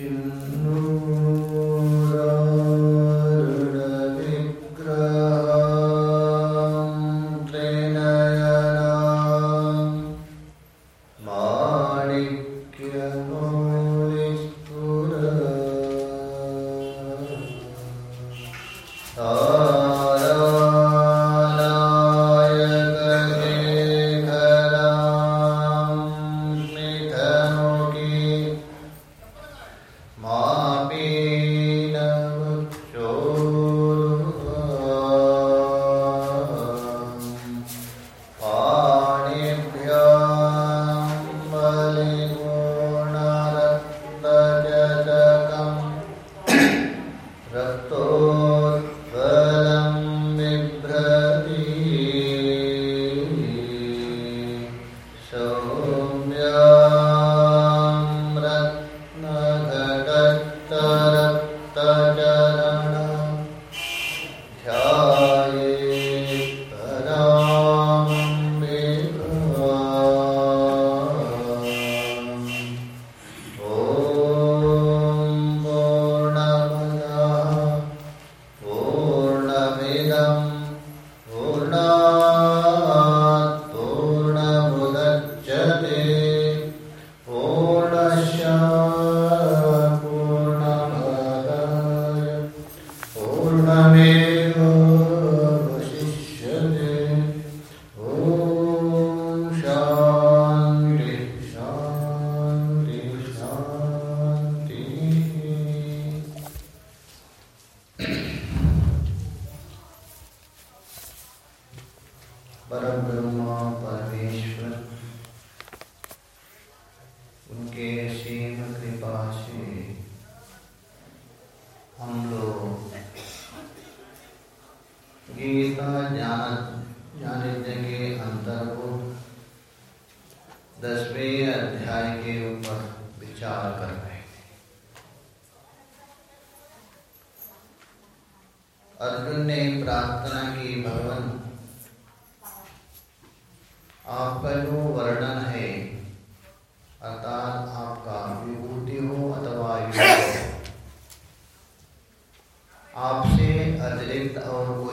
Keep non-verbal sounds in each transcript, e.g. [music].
Amen.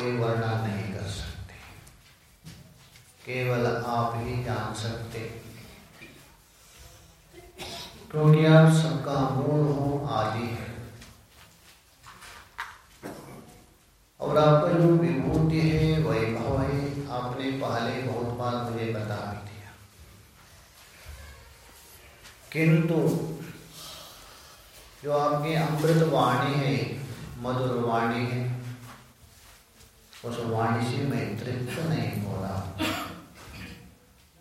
कोई वर्णन नहीं कर सकते। केवल आप ही जान सकते। क्योंकि आप सबका मूल हो आदि है। और आपका जो विभूति है, वैभव है, आपने पहले बहुत बार मुझे बता भी दिया। किंतु, जो आपकी अमृत वाणी है मधुर वाणी है उस वाणी से मैं तृप्त नहीं हो रहा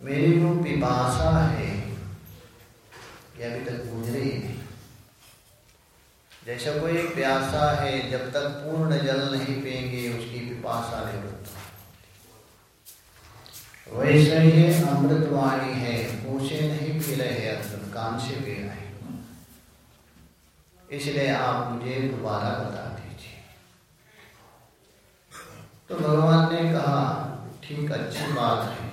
मेरी जो पिपासा है, ये अभी तक बुझ रही है। जैसे कोई प्यासा है, जब तक पूर्ण जल नहीं पिएँगे उसकी पिपासा निवृत्त वैसे ही अमृतवाणी है मुँह नहीं पी रहे अमृत कान से पी रहे इसलिए आप मुझे दोबारा बता तो भगवान ने कहा, ठीक अच्छी बात है।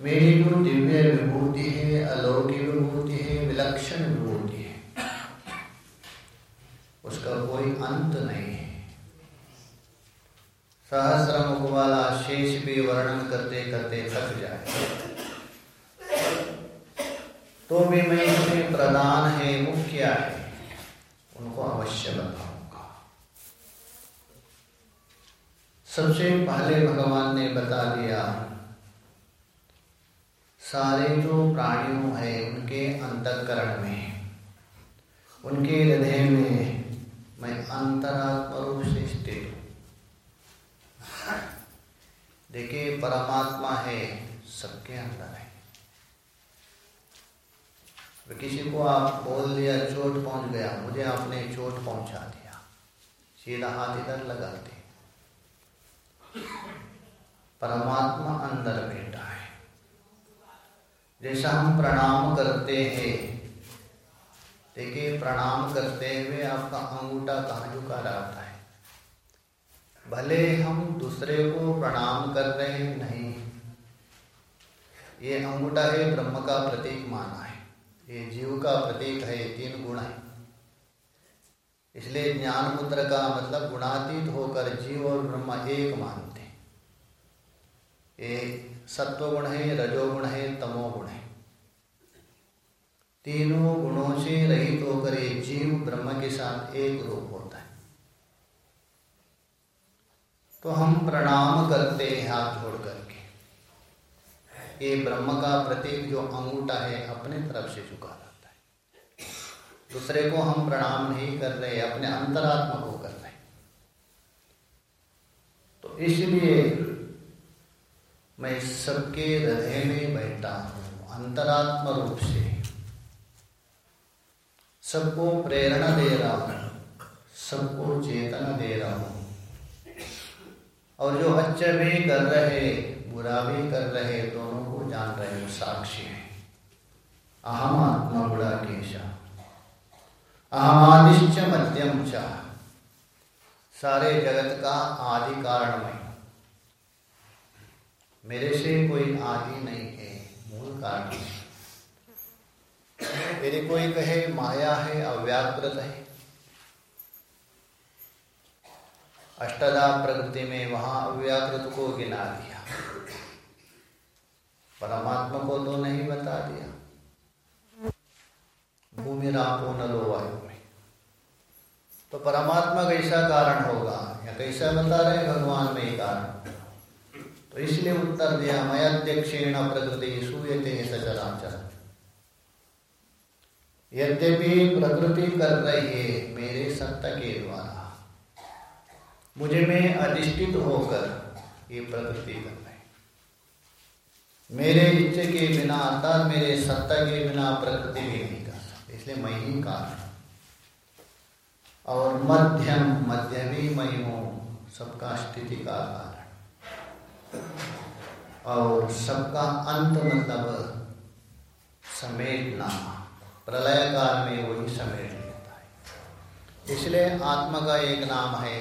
मेरी गुरु दिव्य विभूति है, अलौकिक विभूति है, विलक्षण विभूति है। उसका कोई अंत नहीं है। सहस्रमुख वाला शेष भी वर्णन करते करते थक जाए। तो भी मैं इसमें प्रधान है, मुख्य है, उनको अवश्य बताऊ। सबसे पहले भगवान ने बता दिया, सारे जो प्राणियों हैं उनके अंतकरण में, उनके हृदय में मैं अंतरात्मा रूप से स्थित देखिए, परमात्मा है, सबके अंदर है। तो किसी को आप बोल दिया, चोट पहुँच गया, मुझे आपने चोट पहुँचा दिया, सीधा हाथ इधर लगा दिया। परमात्मा अंदर बैठा है। जैसा हम प्रणाम करते हैं, देखिए, प्रणाम करते हुए आपका अंगूठा कहाँ झुका रहता है? भले हम दूसरे को प्रणाम कर रहे हैं, नहीं। ये अंगूठा है ब्रह्म का प्रतीक माना है। ये जीव का प्रतीक है, तीन गुण है। इसलिए ज्ञान पुत्र का मतलब गुणातीत होकर जीव और ब्रह्म एक मानते ये सत्व गुण है, रजोगुण है, तमोगुण है। तीनों गुणों से रहित होकर ये जीव ब्रह्म के साथ एक रूप होता है। तो हम प्रणाम करते हैं हाथ जोड़ करके। ये ब्रह्म का प्रतीक जो अंगूठा है, अपने तरफ़ से है दूसरे को हम प्रणाम नहीं कर रहे, अपने अंतरात्मा को कर रहे। तो इसलिए मैं सबके हृदय में बैठा हूँ, अंतरात्मा रूप से। सबको प्रेरणा दे रहा हूँ, सबको चेतना दे रहा हूँ। और जो अच्छा भी कर रहे, बुरा भी कर रहे, दोनों को जान रहे हो, साक्षी है। अहम आत्मा बुरा केशा। अहमादिश्च मध्यम चा। सारे जगत का आदि कारण में मेरे से कोई आदि नहीं है, मूल कारण यदि कोई कहे, माया है, अव्याकृत है। अष्टदा प्रकृति में वहाँ अव्याकृत को गिना दिया। परमात्मा को तो नहीं बता दिया। भूमि रापो नलो वायु में तो परमात्मा कैसा कारण होगा, या कैसा बता रहे भगवान में ही कारण। तो इसलिए उत्तर दिया मयाध्यक्षेण प्रकृति सूयते सचराचर यद्यपि प्रकृति कर रही है, मेरे सत्ता के द्वारा। मुझे में अधिष्ठित होकर ये प्रकृति कर रहे मेरे इच्छे के बिना, अर्थात मेरे सत्ता के बिना प्रकृति भी नहीं इसलिए मैं ही। कारण और मध्यम, मध्यमी मैं हूँ सबका स्थिति का कारण और सबका अंत मतलब समेटना प्रलय काल में वही समेट लेता है। इसलिए आत्मा का एक नाम है।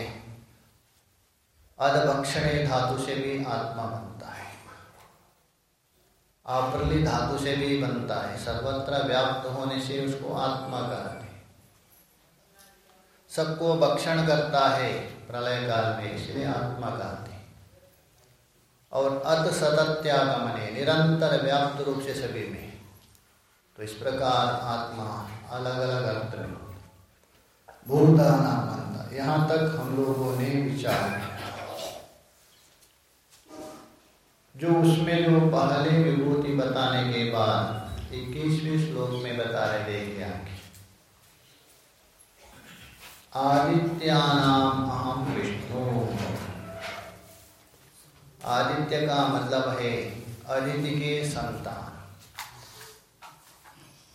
अधभक्षणे धातु से भी आत्मा बनता आप्रली धातु से भी बनता है। सर्वत्र व्याप्त होने से उसको आत्मा कहते सबको भक्षण करता है प्रलय काल में, इसलिए आत्मा कहते और अत सतत्यागमने, निरंतर व्याप्त रूप से सभी में। तो इस प्रकार आत्मा अलग अलग अर्थ में भूता नाम बनता यहाँ तक हम लोगों ने विचार किया। जो उसमें जो पहले विभूति बताने के बाद इक्कीसवें श्लोक में बता रहे आदित्यानाम अहम विष्णु। आदित्य का मतलब है अदिति के संतान।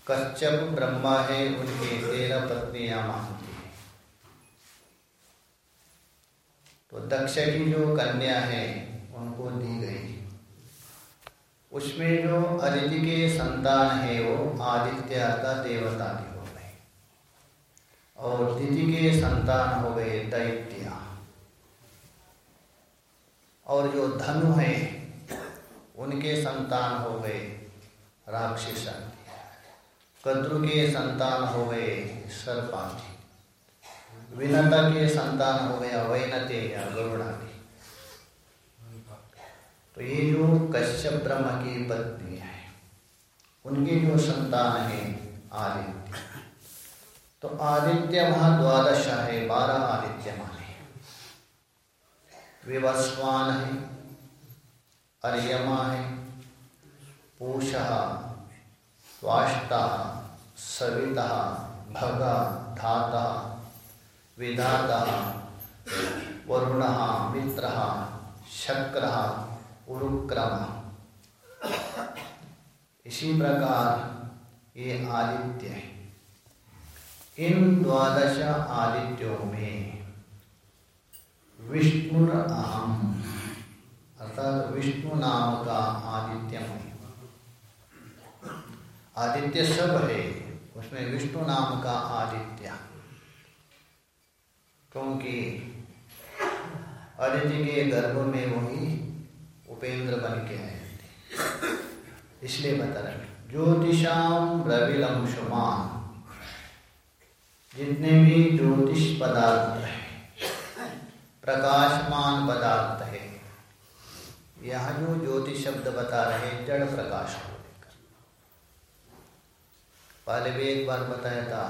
कश्यप ब्रह्मा है, उनके तेरह पत्नियाँ मानती तो दक्ष की जो कन्या है, उनको दी गई। उसमें जो अदिति के संतान है वो आदित्य का देवता की हो गए और दिति के संतान हो गए दैत्या। और जो धनु है, उनके संतान हो गए राक्षस कद्रु के संतान हो गए सर्पांति विनता के संतान हो गया वैनते या गरुड़ादि तो ये जो कश्यप ब्रह्म की पत्नी है। उनके जो संतान है, आदित्य। तो आदित्य वहाँ द्वादश है, बारह आदित्य माने विवस्वान है, अर्यमा है, पूषा, स्वाष्टा, सविता, भग, धाता, विधाता, वरुण, मित्र, शक्र उरुक्रम इसी प्रकार ये आदित्य है। इन द्वादश आदित्यों में विष्णु अहम, अर्थात विष्णु नाम का आदित्य आदित्य सब है, उसमें विष्णु नाम का आदित्य। क्योंकि आदित्य के गर्भ में वही उपेंद्र बन के आए इसलिए बता रहे ज्योतिषाम रविलंशुमान जितने भी ज्योतिष पदार्थ है, प्रकाशमान पदार्थ है, यह जो ज्योतिष शब्द बता रहे जड़ प्रकाश को लेकर। पहले भी एक बार बताया था,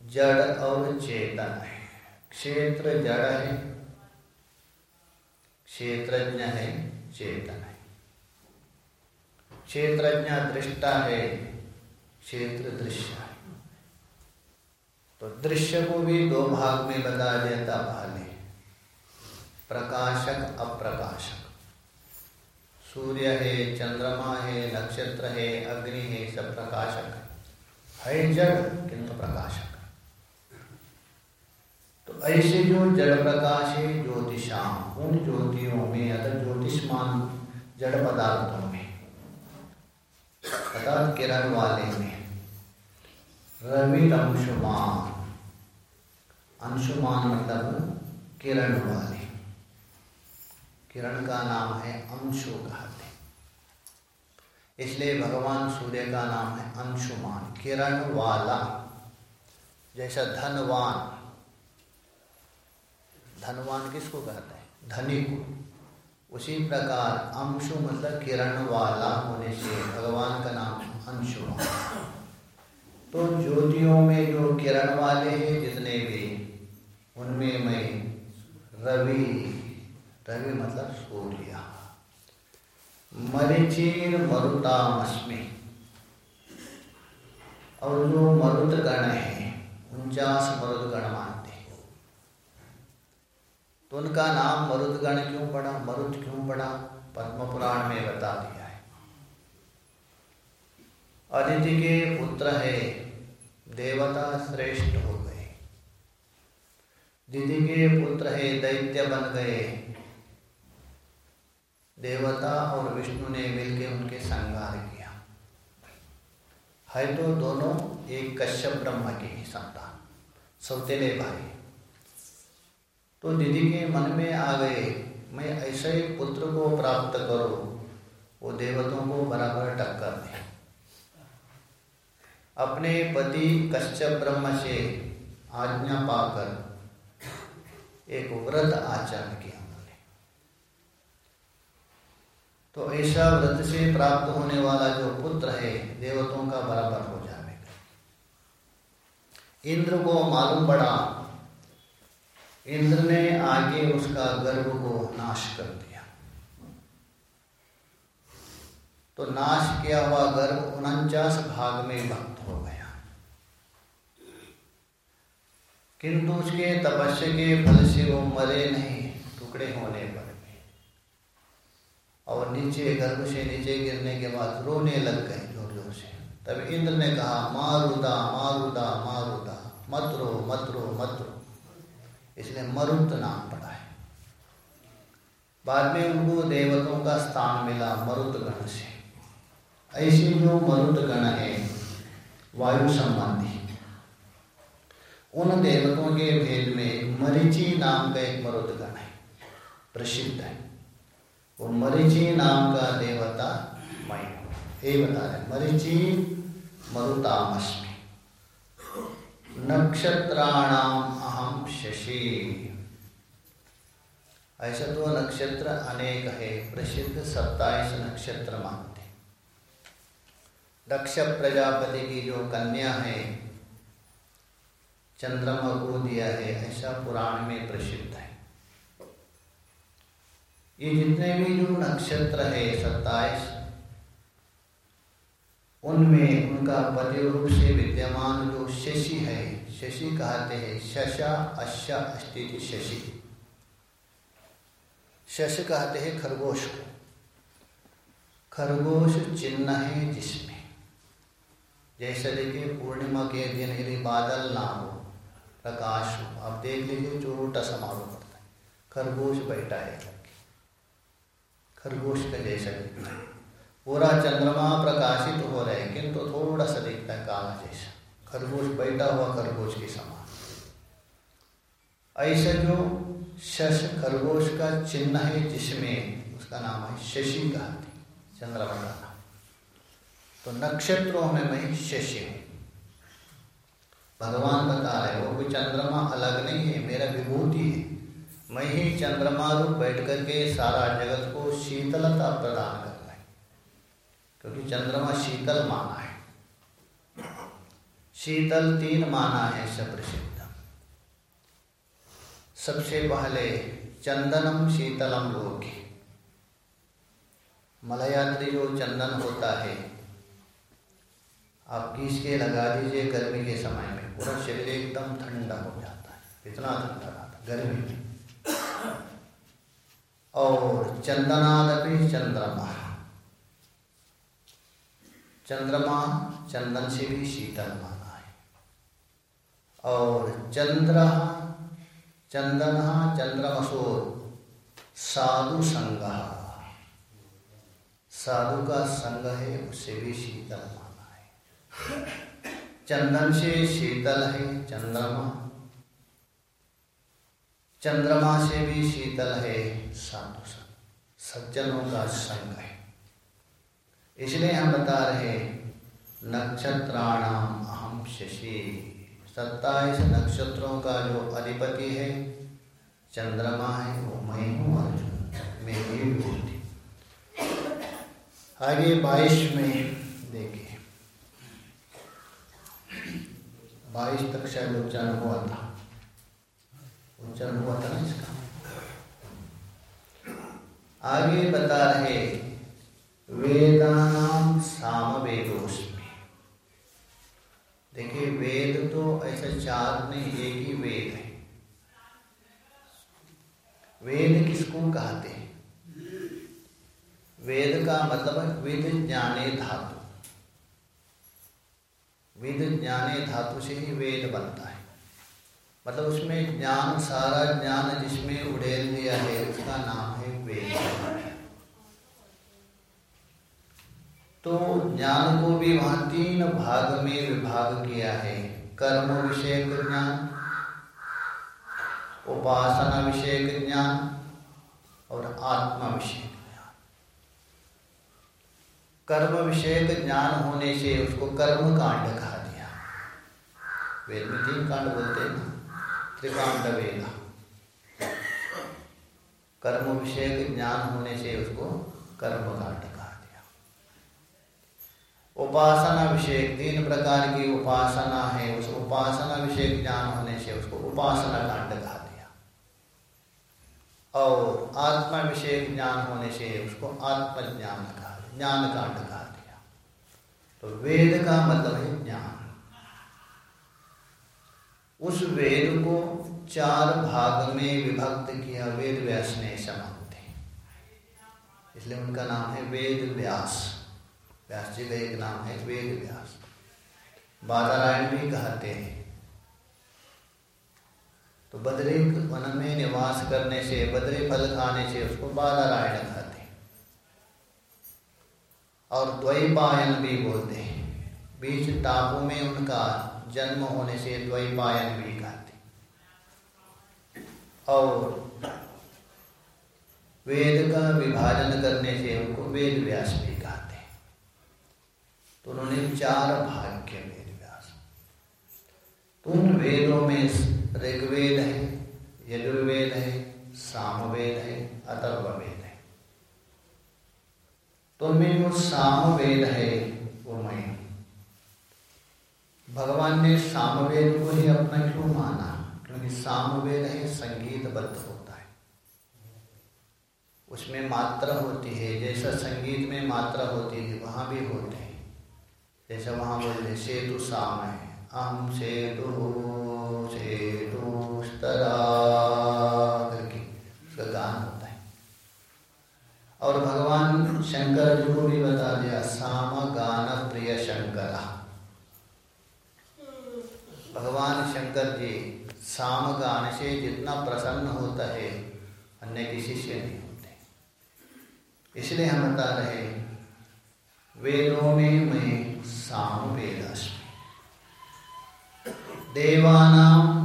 जड़ और चेतन है। क्षेत्र जड़ है क्षेत्रज्ञ है, चेतन है। क्षेत्रज्ञ दृष्टा है, क्षेत्र दृश्य है। तो दृश्य को भी दो भाग में बता देता पहले। प्रकाशक, अप्रकाशक। सूर्य है, चंद्रमा है, नक्षत्र है, अग्नि है, सब प्रकाशक है। जड़, किंतु प्रकाशक। तो ऐसे जो जड़ प्रकाश है ज्योतियों में अगर ज्योतिषमान जड़ पदार्थों में अर्थात किरण वाले में रवि अंशुमान अंशुमान मतलब किरण वाले। किरण का नाम है अंशु कहते इसलिए भगवान सूर्य का नाम है अंशुमान, किरण वाला। जैसा धनवान धनवान किसको कहते हैं? धनी को। उसी प्रकार अंशु मतलब किरण वाला होने से भगवान का नाम अंशु तो ज्योतियों में जो किरण वाले हैं, जितने भी, उनमें मैं रवि रवि मतलब सूर्य। मरिचीर मरुतामस्मि। और जो मरुत गण है, उनचास मरुद गण मानते तो उनका नाम मरुदगण क्यों पड़ा मरुद क्यों पड़ा पद्म पुराण में बता दिया है। अदिति के पुत्र है, देवता श्रेष्ठ हो गए। दीदी के पुत्र है, दैत्य बन गए। देवता और विष्णु ने मिलकर उनके संहार किया। है तो दोनों एक कश्यप ब्रह्म के ही संतान, सौतेले भाई। तो दीदी के मन में आ गए, मैं ऐसे ही पुत्र को प्राप्त करूँ, वो देवतों को बराबर टक्कर दे। अपने पति कश्यप ब्रह्म से आज्ञा पाकर एक व्रत आचरण किया उन्होंने। तो ऐसा व्रत से प्राप्त होने वाला जो पुत्र है, देवतों का बराबर हो जाएगा इंद्र को मालूम पड़ा इंद्र ने आगे उसका गर्भ को नाश कर दिया। तो नाश किया हुआ गर्भ उनचास भाग में भक्त हो गया। किंतु उसके तपस्या के फल से वो मरे नहीं, टुकड़े होने पर भी। और नीचे गर्भ से नीचे गिरने के बाद रोने लग गए ज़ोर ज़ोर से। तब इंद्र ने कहा, मारुदा मारुदा मारुदा, मत रो मत रो मत रो। इसलिए मरुत नाम पड़ा है। बाद में उनको देवतों का स्थान मिला मरुत गण से। ऐसे जो मरुत गण है, वायु संबंधी, उन देवतों के भेद में मरीचि नाम का एक मरुदगण है, प्रसिद्ध है। और मरीचि नाम का देवता मैं ये बता रहे मरीचि मरुतामस्मि। नक्षत्राणाम शशि। ऐसा तो नक्षत्र अनेक है, प्रसिद्ध सत्ताईस नक्षत्र मानते दक्ष प्रजापति की जो कन्या है, चंद्रमा को दिया है, ऐसा पुराण में प्रसिद्ध है। ये जितने भी जो नक्षत्र है, सत्ताईस, उनमें उनका पति रूप से विद्यमान जो शशि है शशि कहते हैं, शशा अश अस्थिति शशि। शश कहते हैं खरगोश को। खरगोश चिन्ह है जिसमें। जैसे देखिए, पूर्णिमा के दिन यदि बादल ना हो, प्रकाश हो। आप देख लीजिए, छोटा समारोह करता है। खरगोश बैठा है। खरगोश का जैसा दिखता है। पूरा चंद्रमा प्रकाशित हो रहे किंतु थोड़ा सा दिखता है, काला जैसा। खरगोश बैठा हुआ खरगोश के समान। ऐसा जो शश खरगोश का चिन्ह है, जिसमें उसका नाम है शशि कहते चंद्रमा का। नाम तो नक्षत्रों में मैं शशि हूँ। भगवान बता रहे वो कोई चंद्रमा अलग नहीं है, मेरा विभूति है। मैं ही चंद्रमा रूप बैठ करके सारा जगत को शीतलता प्रदान कर रहा है। क्योंकि चंद्रमा शीतल माना है। शीतल तीन माना है सप्रसिद्ध। सबसे पहले चंदनम शीतलम लोके। मलयात्री जो चंदन होता है, आप घीस के लगा दीजिए गर्मी के समय में। पूरा शरीर एकदम ठंडा हो जाता है। इतना ठंडा रहता गर्मी में। और चंदनादपि चंद्रमा। चंद्रमा चंदन से भी शीतल माना है और चंद्र, चंदन चंद्रमसो साधु संग। साधु का संग है उससे भी शीतल माना है। चंदन से शीतल है, चंद्रमा। चंद्रमा से भी शीतल है, साधु संग। सज्जनों का संग है। इसलिए हम बता रहे नक्षत्राणाम अहम शशि। सत्ताईस नक्षत्रों का जो अधिपति है, चंद्रमा है, वो मैं हूँ अर्जुन मेरी विभूति आगे बाईस में देखिए। बाईस तक शायद उच्चारण हुआ था। उच्चारण हुआ था ना इसका? आगे बता रहे वेदानाम साम वेदोस्मी देखिए, वेद तो ऐसे चार नहीं एक ही वेद है। वेद किसको कहते हैं? वेद का मतलब है वेद ज्ञाने धातु। वेद ज्ञाने धातु से ही वेद बनता है। मतलब उसमें ज्ञान, सारा ज्ञान जिसमें उड़ेल दिया है, उसका नाम है वेद। तो ज्ञान को भी वहाँ तीन भाग में विभाग किया है। कर्म विषय ज्ञान, उपासना विषय ज्ञान और आत्मा विषय कर्म विषय ज्ञान होने से उसको कर्म कांड कहा दिया वेद में तीन कांड बोलते हैं ना, त्रिकांड वेद। कर्म विषय ज्ञान होने से उसको कर्म कांड उपासना विषय तीन प्रकार की उपासना है, उस उपासना विषय ज्ञान होने से उसको उपासना कांड कहा दिया और आत्मा विषय ज्ञान होने से उसको आत्मज्ञान कहा, ज्ञान कांड कहा दिया तो वेद का मतलब है ज्ञान। उस वेद को चार भाग में विभक्त किया, वेद व्यास ने समानते इसलिए उनका नाम है वेद व्यास। व्यास जी का एक नाम है, वेद व्यास। बादारायण भी कहते हैं। तो बद्री वन में निवास करने से, बद्री फल खाने से उसको बादारायण कहते हैं। और द्वैपायन भी बोलते हैं। बीच टापू में उनका जन्म होने से द्वैपायन भी कहते और वेद का विभाजन करने से उनको वेद व्यास भी तो उन्होंने चार भाग किए वेद व्यास। उन वेदों में ऋग्वेद है, यजुर्वेद है, सामवेद है, अथर्ववेद है। तो उनमें जो सामवेद है, वो मैं भगवान ने सामवेद को ही अपना क्यों माना? क्योंकि सामवेद है संगीत संगीतबद्ध होता है। उसमें मात्रा होती है, जैसा संगीत में मात्रा होती है, वहाँ भी होते हैं। जैसा वहाँ बोलते सेतु साम है अम सेतु सेतु करके उसका गान होता है। और भगवान शंकर जी को भी बता दिया, साम गान प्रिय शंकर। भगवान शंकर जी, साम गान से जितना प्रसन्न होता है, अन्य किसी से नहीं होते। इसलिए हम बता रहे वेदों में मैं साम वेद अस्मि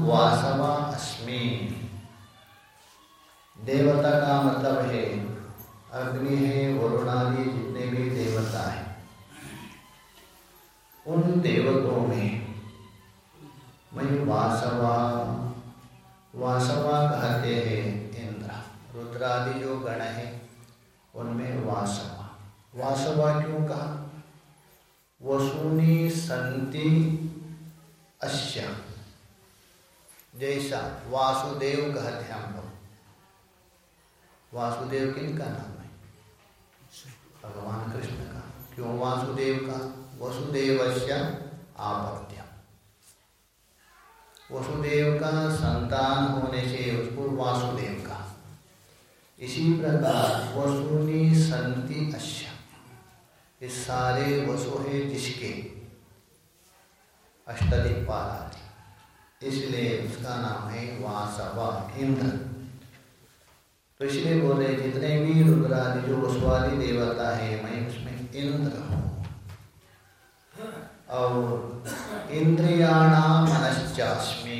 वासवा अस्मि देवता का मतलब है, अग्नि है वरुणादि जितने भी देवता है, उन देवतों में मैं वासवा वासवा कहते हैं इंद्र। रुद्रादि जो गण है, उनमें वासवा। वासवा क्यों कहा? वसुनी संति अश्य जैसा वासुदेव कहते हम लोग। वासुदेव किनका नाम है? भगवान कृष्ण का। क्यों वासुदेव का? वसुदेव आपत्य वसुदेव का संतान होने से उसको वासुदेव का इसी प्रकार वसुनी संति अश्य ये सारे वसु है जिसके अष्टदिक्पाल आदि इसलिए उसका नाम है वासवा इंद्र। तो इसलिए बोल रहे जितने भी रुद्रादि जो वसुवादी देवता है, मैं उसमें इंद्र हूँ। और इंद्रियाणाम मनश्चास्मी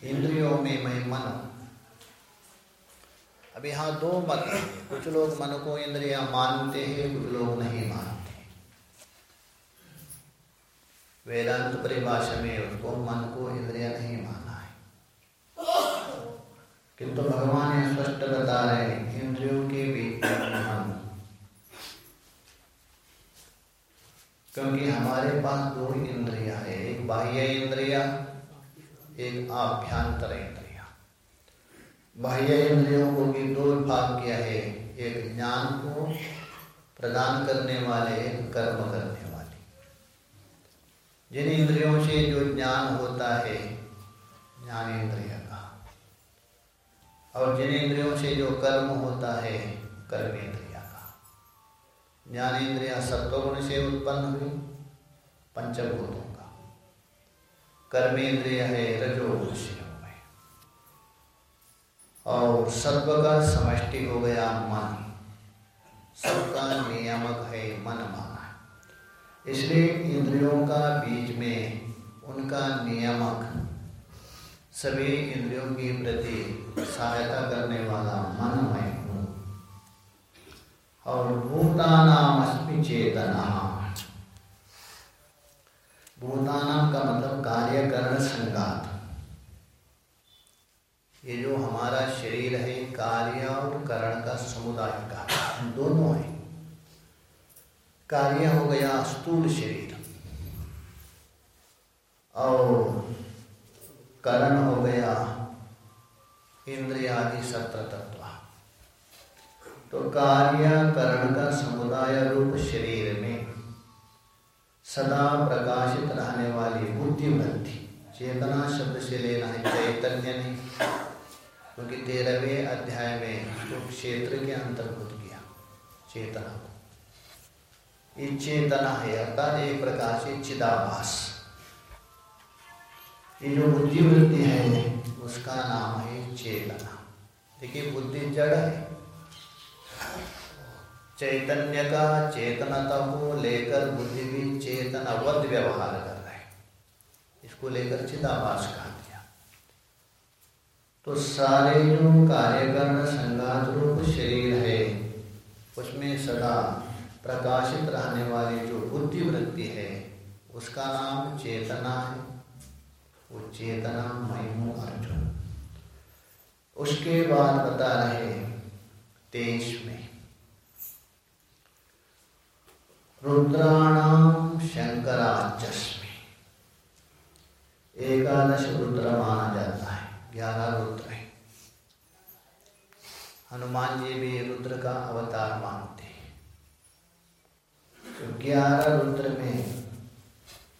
इंद्रियों में मैं मन अब यहाँ दो मत हैं कुछ लोग मन को इंद्रिया मानते हैं, कुछ लोग नहीं मानते। वेदांत परिभाषा में उसको मन को इंद्रिया नहीं माना है। किंतु भगवान ये स्पष्ट बता रहे हैं, इंद्रियों के बीच मन क्योंकि हमारे पास दो इंद्रिया है, एक बाह्य इंद्रिया, एक आभ्यंतर इंद्रिया। बाह्य इंद्रियों को भी दो भाग किया है। एक ज्ञान को प्रदान करने वाले, कर्म करने वाले। जिन इंद्रियों से जो ज्ञान होता है ज्ञान इंद्रिय का। और जिन इंद्रियों से जो कर्म होता है कर्म इंद्रिय ज्ञानेन्द्रिया सत्वगुण से उत्पन्न हुई, पंचभूतों का। कर्मेंद्रिय है रजोगुण से। और सत्व का समष्टि हो गया मन। सबका नियामक है मन माना इसलिए इंद्रियों का बीच में उनका नियामक सभी इंद्रियों की प्रति सहायता करने वाला मन मैं और भूतानाम अस्मि चेतना। भूतानाम का मतलब कार्यकरण संगात। ये जो हमारा शरीर है कार्य और करण का समुदाय का, दोनों है। कार्य हो गया स्थूल शरीर। और करण हो गया इंद्रियादि सत्र तत्व तो कार्य, करण का समुदाय रूप शरीर में सदा प्रकाशित रहने वाली बुद्धि चेतना शब्द से लेना है, चैतन्य नहीं। क्योंकि तेरहवें अध्याय में उसको क्षेत्र के अंतर्भूत किया, चेतना को। ये चेतना है, अर्थात एक प्रकार से चिदाभास। ये जो बुद्धि वृद्धि है, उसका नाम है चेतना। देखिए, बुद्धि जड़ है। चैतन्य का चेतनता को लेकर बुद्धि भी चेतनवत व्यवहार कर रहे इसको लेकर चिदाभास कहा तो सारे जो कार्यकरण संघात रूप शरीर है, उसमें सदा प्रकाशित रहने वाली जो बुद्धि वृत्ति है, उसका नाम चेतना है। वो चेतना मैं हूँ अर्जुन। उसके बाद बता रहे तेईस में। रुद्राणाम शंकराचस्मी। एकादश रुद्र माना जाता है। ग्यारह रुद्र है हनुमान जी भी रुद्र का अवतार मानते हैं तो ग्यारह रुद्र में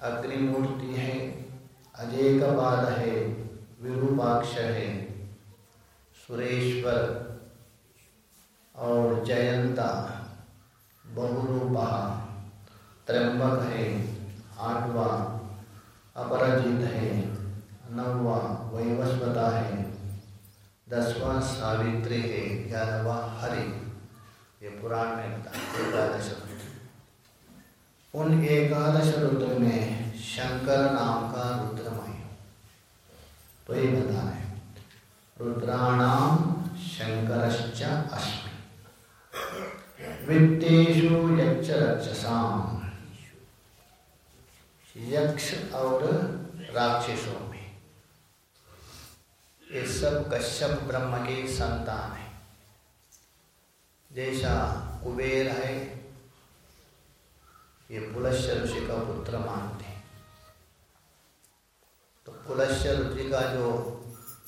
अग्निमूर्ति है, अजय का बाद है, विरूपाक्ष है, सुरेश्वर और जयंता बहुरूपा त्र्यंबक है, आठवा, अपराजित है, नौवा वैवस्वता है। दसवा सावित्री है, ग्यारहवा हरि। ये पुराण में एकादश उन एकादश रुद्र में शंकर नाम का रुद्रमय। तो ये बता रहे रुद्राणाम शंकरश्च अस्मि वित्तेषु यच्च रक्षसाम। यक्ष और राक्षसों। ये सब कश्यप ब्रह्म के संतान है। जैसा कुबेर है, ये पुलश्य ऋषि का पुत्र मानते हैं। तो पुलश्य ऋषि का जो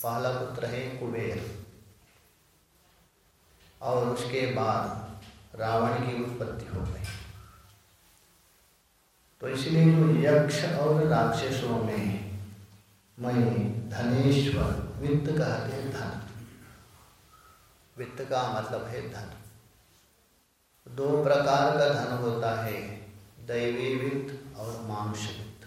पहला पुत्र है कुबेर, और उसके बाद रावण की उत्पत्ति हो गई। तो इसलिए जो यक्ष और राक्षसों में मैं धनेश्वर वित्त कहते हैं धन। वित्त का मतलब है धन। दो प्रकार का धन होता है दैवी वित्त और मानुष वित्त।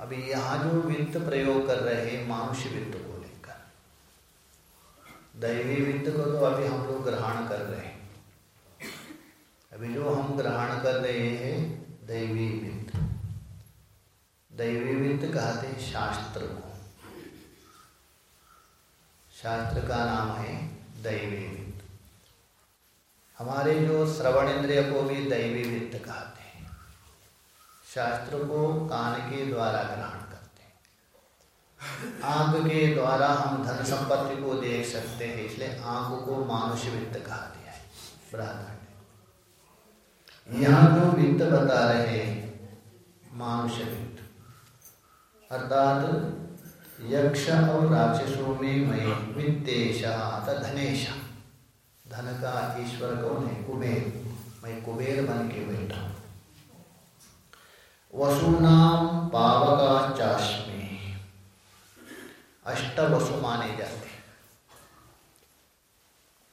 अभी यहाँ जो वित्त प्रयोग कर रहे हैं मानुष्य वित्त को लेकर। दैवी वित्त को तो अभी हम लोग ग्रहण कर रहे हैं। अभी जो हम ग्रहण कर रहे हैं दैवी वित्त। दैवी वित्त कहते हैं शास्त्र को। शास्त्र का नाम है दैवी वित्त हमारे जो श्रवण इंद्रिय को भी दैवी वित्त कहते हैं। शास्त्र को कान के द्वारा ग्रहण करते हैं। आँख के द्वारा हम धन संपत्ति को देख सकते हैं, इसलिए आँख को मानुष्य वित्त कहा दिया है ब्राह्मण यहाँ जो वित्त बता रहे हैं मानुष्य वित्त अर्थात यक्ष और राक्षसों में मैं वित्तेश धनेश धन का ईश्वर कौन है? कुबेर। मैं कुबेर बन के बैठा। हूँ वसुनाम पावका चाश्मी अष्ट वसु माने जाते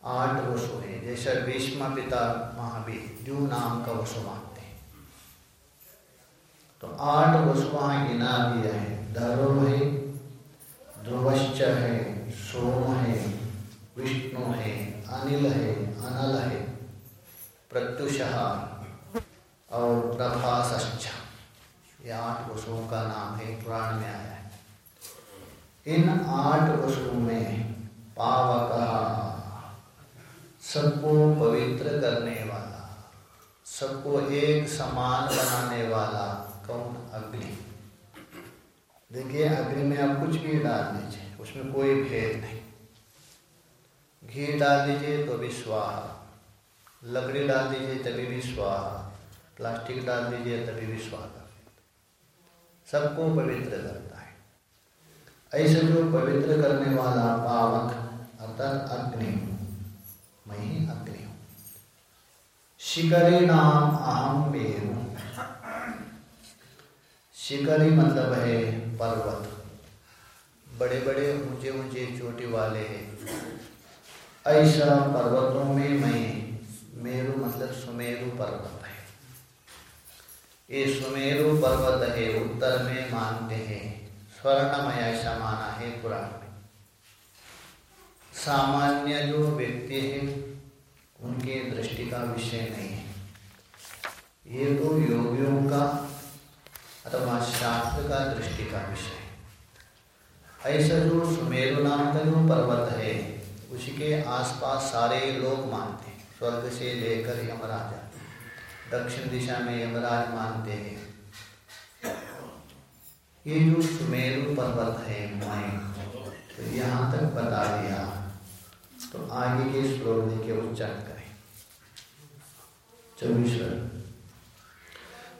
आठ वसु है। जैसा भीष्म पिता महावीर, जो नाम का वसु मानते तो आठ वसु वहाँ गिना दिया है। धरो है ध्रुवश्च है, सोम है, विष्णु है, अनिल है, अनल है, प्रत्युष और प्रभास ये आठ वसुओं का नाम है, पुराण में आया है। इन आठ वसुओं में पावक, सबको पवित्र करने वाला, सबको एक समान बनाने वाला कौन? अग्नि। देखिए, अग्नि में आप कुछ भी डाल दीजिए, उसमें कोई भेद नहीं। घी डाल दीजिए तो भी स्वाहा। लकड़ी डाल दीजिए तभी भी स्वाहा। प्लास्टिक डाल दीजिए तभी भी स्वाहा। सबको पवित्र करता है। ऐसे जो पवित्र करने वाला पावक, अर्थात अग्नि, मैं ही अग्नि हूँ। शिकरी नाम अहम मेरु। शिकरी मतलब है पर्वत बड़े बड़े ऊँचे ऊँचे चोटी वाले हैं। ऐसा पर्वतों में मैं, मेरु मतलब सुमेरु पर्वत है। ये सुमेरु पर्वत है, उत्तर में मानते हैं। स्वर्णमय ऐसा माना है पुराण में। सामान्य जो व्यक्ति है, उनकी दृष्टि का विषय नहीं है। ये तो योगियों का अथवा शास्त्र का दृष्टि का विषय। ऐसा जो सुमेरु नाम का जो पर्वत है उसके आसपास सारे लोग मानते हैं। स्वर्ग से लेकर यमराजा दक्षिण दिशा में यमराज मानते हैं। ये जो सुमेरु पर्वत है, मैं तो यहाँ तक बता दिया तो आगे के श्लोक देखे उच्चारण करें। चौबीसवर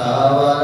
देवर्षि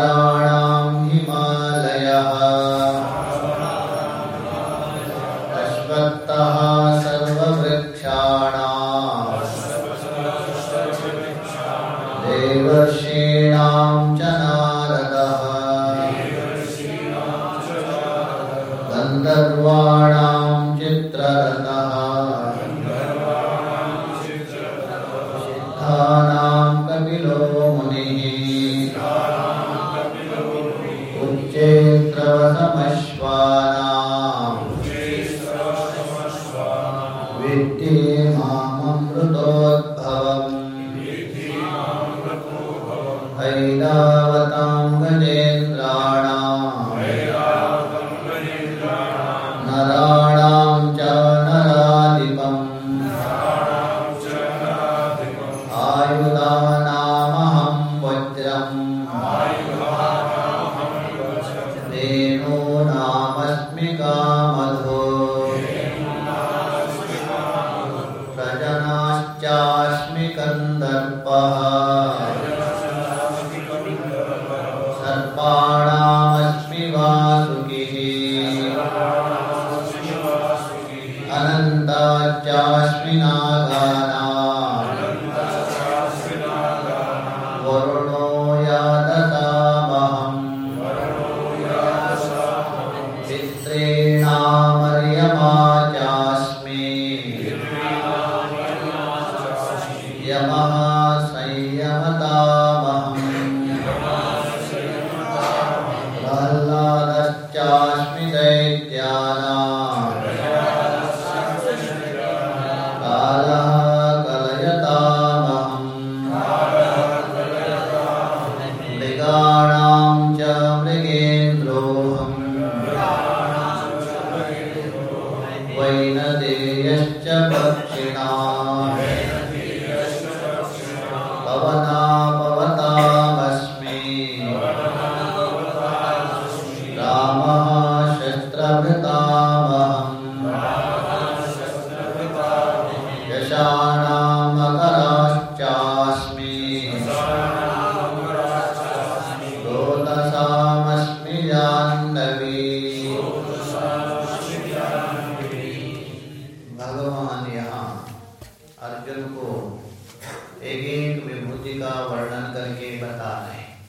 का वर्णन करके बता रहे हैं।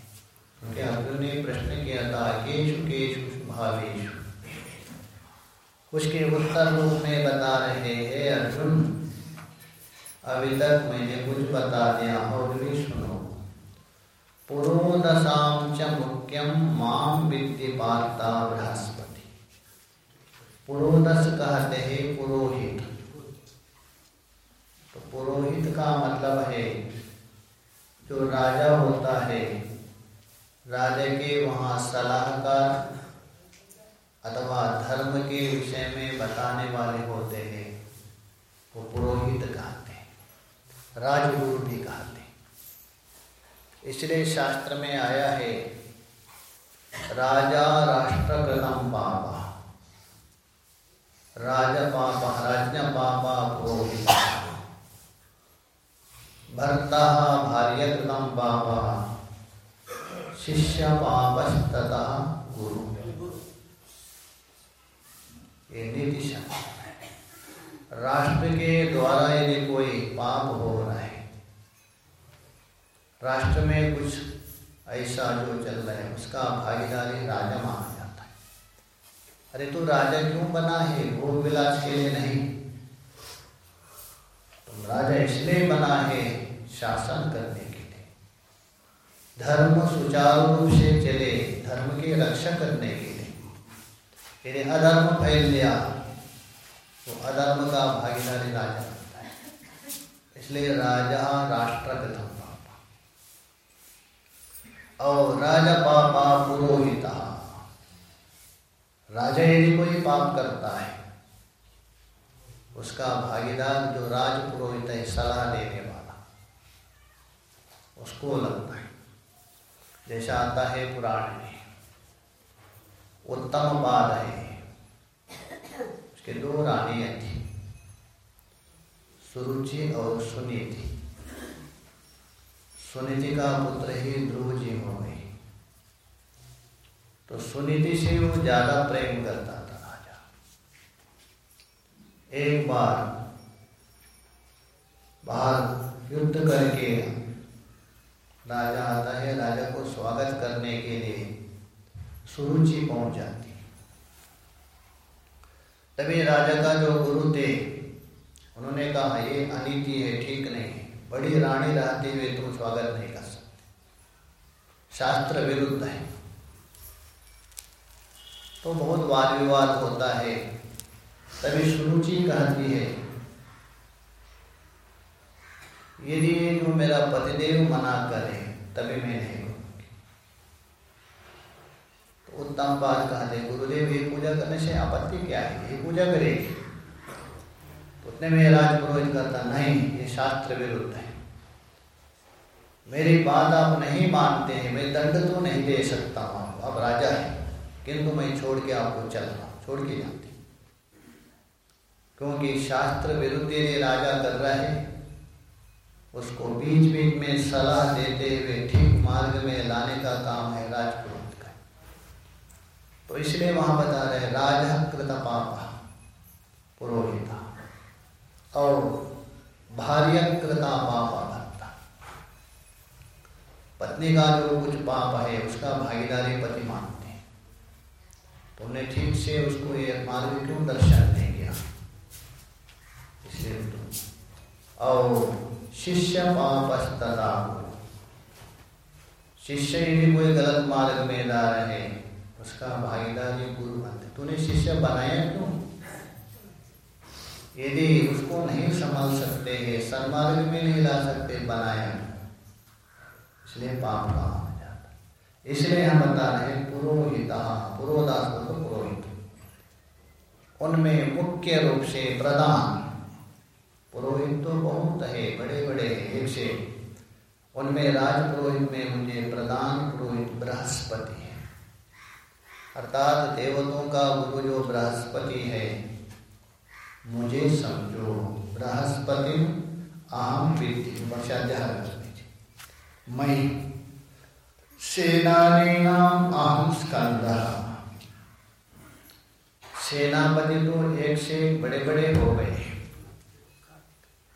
क्योंकि अर्जुन ने प्रश्न किया था, केशु केशु भावेशु उसके उत्तर रूप में बता रहे हैं, अर्जुन, अभी तक मैंने कुछ बता दिया और भी सुनो। पुरोदशा च मुख्यम माम विद्य वार्ता बृहस्पति। पुरोदश कहते हैं पुरोहित। तो पुरोहित का मतलब है जो राजा होता है। राजा के वहाँ सलाहकार अथवा धर्म के विषय में बताने वाले होते हैं। वो पुरोहित कहते हैं, राजगुरु भी कहते हैं। इसलिए शास्त्र में आया है, राजा राष्ट्र कलम बाबा राजा बाबा राज्य बाबा पुरोहित। भर्ता भार्यकृतं शिष्य शिष्यपापस्ततः गुरु। ये नीति राष्ट्र के द्वारा यदि कोई पाप हो रहा है, राष्ट्र में कुछ ऐसा जो चल रहा है, उसका भागीदारी राजा माना जाता है। अरे तू राजा क्यों बना है? भोग विलास के लिए नहीं। तुम राजा इसलिए बना है शासन करने के लिए। धर्म सुचारू रूप से चले, धर्म की रक्षा करने के लिए। यदि अधर्म फैल गया तो अधर्म का भागीदारी राजा बनता है। इसलिए राजा राष्ट्र कथम पापा। और राजा पापा पुरोहिता। राजा यदि कोई पाप करता है, उसका भागीदार जो राज पुरोहित है, सलाह देने उसको लगता है। जैसा आता है पुराण में, उत्तम पाद है। उसके दो रानियाँ थी सुरुचि और सुनीति सुनीति का पुत्र ही ध्रुव जी हो गए तो सुनीति से वो ज़्यादा प्रेम करता था राजा। एक बार बाहर युद्ध करके राजा आता है, राजा को स्वागत करने के लिए सुरुचि पहुँच जाती तभी राजा का जो गुरु थे, उन्होंने कहा, ये अनिति है, ठीक नहीं है। बड़ी रानी रहते हुए तुम स्वागत नहीं कर सकते। शास्त्र विरुद्ध है। तो बहुत वाद विवाद होता है। तभी सुरुचि कहती है यदि जो मेरा पतिदेव मना करे, तभी मैं नहीं तो उत्तम बात कहते गुरुदेव, ये पूजा करने से आपत्ति क्या है? ये पूजा करेगी? तो उतने में राज पुरोहित कहता, नहीं, ये शास्त्र विरुद्ध है। मेरी बात आप नहीं मानते हैं, मैं दंड तो नहीं दे सकता हूँ। आप राजा है, किंतु मैं छोड़ के आपको चल रहा हूँ, छोड़ के जाती क्योंकि शास्त्र विरुद्ध ये राजा कर रहा है उसको बीच बीच में सलाह देते हुए ठीक मार्ग में लाने का काम है राजपुरोहित का। तो इसलिए वहाँ बता रहे राजा कृत पाप, पुरोहिता, और भार्य कृता पाप भक्ता। पत्नी का जो कुछ पाप है, उसका भागीदारी पति मानते हैं। तो ठीक से उसको ये मार्ग क्यों दर्शन नहीं किया इसलिए और शिष्य पापस्तदा शिष्य यदि कोई गलत मार्ग में जा रहे उसका भागीदार गुरु बनते तूने शिष्य बनाया क्यों? यदि उसको नहीं संभाल सकते हैं, सन्मार्ग में नहीं ला सकते, बनाया इसलिए पाप का हो इसलिए हम बता रहे हैं, पुरोहित, पुरोदास पुरोहित। उनमें मुख्य रूप से प्रधान पुरोहित तो बहुत है बड़े बड़े एक से। उनमें राज पुरोहित में मुझे प्रधान पुरोहित बृहस्पति है। अर्थात देवतों का गुरु जो बृहस्पति है, मुझे समझो, बृहस्पति आम विद्धि वर्षाध्याय सेनानी नाम आम स्कंद। सेनापति तो एक से बड़े बड़े हो गए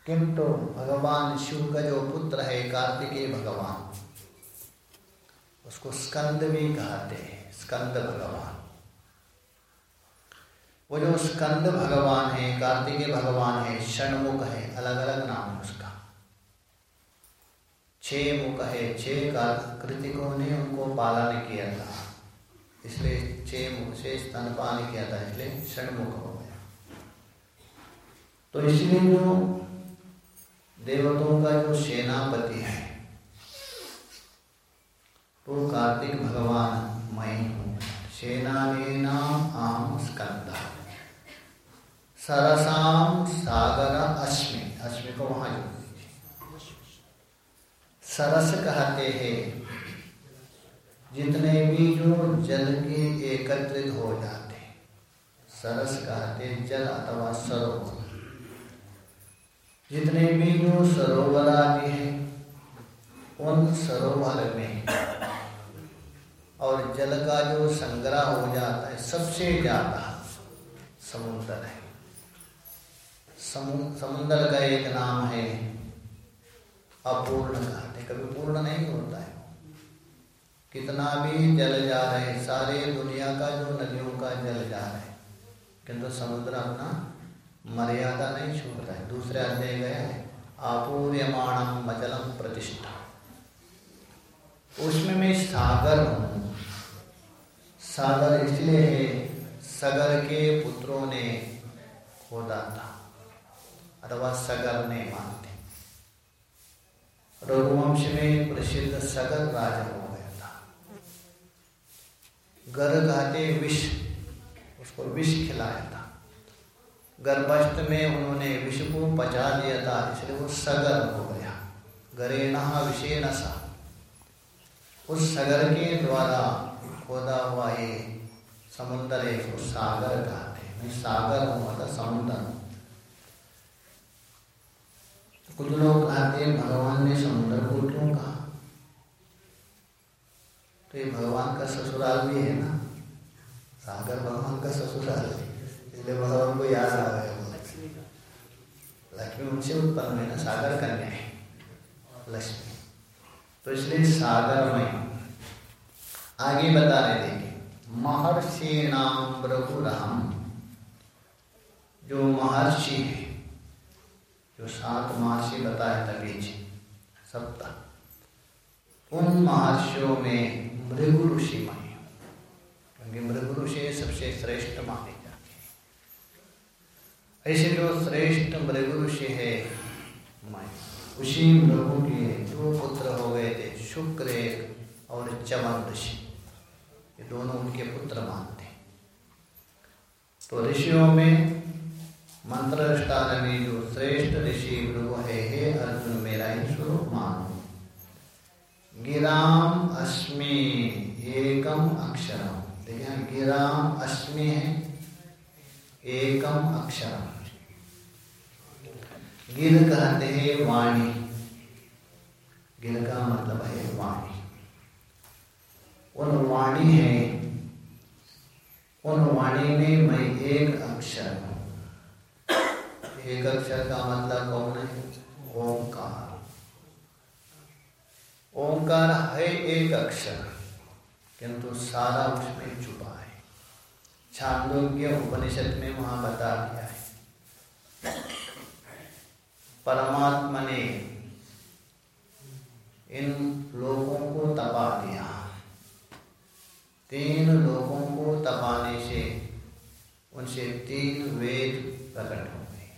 किंतु भगवान शिव का जो पुत्र है, कार्तिकेय भगवान, उसको स्कंद भी कहते हैं, स्कंद भगवान। वो जो स्कंद भगवान है, कार्तिकेय भगवान है, षणमुख है अलग अलग नाम है उसका। छह मुख है, छह कृतिकों ने उनको पालन किया था। इसलिए छह मुख से स्तनपान किया था, इसलिए षणमुख हो गया। तो इसलिए जो देवताओं का जो सेनापति है तो कार्तिक भगवान मैं हूँ नाम आम स्कंद सरसाम सागर अश्मि अश्मि को वहाँ जोड़ सरस कहते हैं, जितने भी जो जल के एकत्रित हो जाते सरस कहते जल अथवा सरोवर। जितने भी जो सरोवर आदि हैं, उन सरोवर में और जल का जो संग्रह हो जाता है, सबसे ज़्यादा समुद्र है। समुद्र का एक नाम है अपूर्ण कहते कभी पूर्ण नहीं होता है। कितना भी जल जा रहे, सारे दुनिया का जो नदियों का जल जा रहे, किंतु समुद्र अपना मर्यादा नहीं छोड़ता है। दूसरे अध्याय गया है आपूर्यमाणम मजलम प्रतिष्ठा। उसमें मैं सागर हूँ। सागर इसलिए है, सगर के पुत्रों ने खोदा था। अथवा सगर ने मानते रघुवंश में प्रसिद्ध सगर राजा हो गया था। गर विष, उसको विष खिलाया था। गर्भस्थ में उन्होंने विष को पचा दिया था, इसलिए वो सगर हो गया। गरे नहा विषय सा। उस सगर के द्वारा खोदा हुआ ये समुद्र है उसको सागर कहते हैं। सागर हूँ मतलब समुद्र कुछ लोग कहते हैं, भगवान ने समुद्र को क्यों कहा? तो ये भगवान का ससुराल भी है ना? सागर भगवान का ससुराल है इसलिए भगवान को याद आ गया। लक्ष्मी उनसे उत्पन्न है ना सागर कन्या है लक्ष्मी। तो इसलिए सागर में आगे बता रहे देखिए महर्षि नाम रघुराम जो महर्षि है जो सात महर्षि बताए था पीछे सप्ताह उन महर्षियों में मृगु ऋषि मई क्योंकि मृगु ऋषि सबसे श्रेष्ठ माने। ऐसे जो श्रेष्ठ मृग ऋषि है उसी मृगु के दो पुत्र हो गए थे, शुक्र एक और चमन ऋषि ये दोनों उनके पुत्र मानते तो ऋषियों में मंत्र में जो श्रेष्ठ ऋषि मृगु है कहते हैं वाणी। गिर का मतलब है वाणी। उन वाणी है, उन वाणी में मैं एक अक्षर हूँ। एक अक्षर का मतलब कौन है? ओंकार। ओंकार है एक अक्षर, किंतु सारा उसमें छुपा है। छांदोग्य उपनिषद में वहाँ बता दिया है परमात्मा ने इन लोगों को तपा दिया। तीन लोगों को तपाने से उनसे तीन वेद प्रकट हो गए।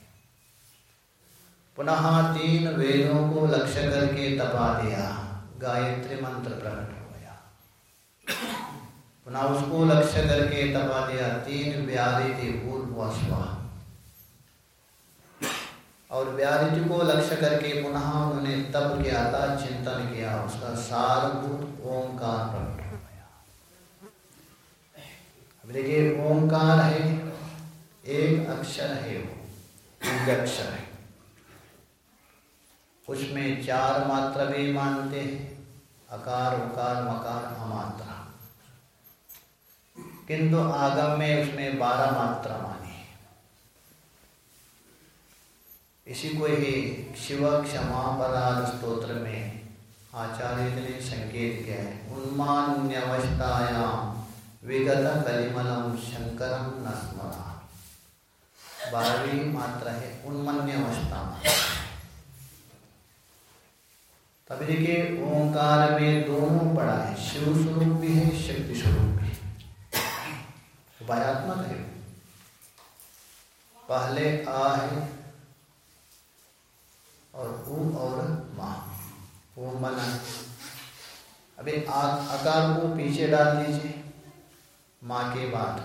पुनः तीन वेदों को लक्ष्य करके तपा दिया, गायत्री मंत्र प्रकट हो गया। पुनः उसको लक्ष्य करके तपा दिया, तीन व्याधि पूर्व स्वा और व्याधि को लक्ष्य करके पुनः उन्होंने तप किया था, चिंतन किया, उसका सारभूत ओंकार प्रकट हो गया अब देखिए, ओंकार है, एक अक्षर है वो एक अक्षर है। उसमें चार मात्रा भी मानते हैं, अकार, उकार, मकार, अमात्रा। किंतु आगम में उसमें बारह मात्रा मानी इसी को ही शिव क्षमा पदार्थ स्त्रोत्र में आचार्य ने संकेत किया है। उन्मान्यवस्थायाम विगत कलिमलम शंकरम न स्मरा बारहवीं मात्रा है उन्मन्यवस्था। तभी देखिए ओंकार में दोनों पड़ा है शिव स्वरूप भी है। शक्ति स्वरूप भी उपायात्मक है। पहले आ है और ऊ और माँ वो मना अभी आकार को पीछे डाल दीजिए माँ के बाद।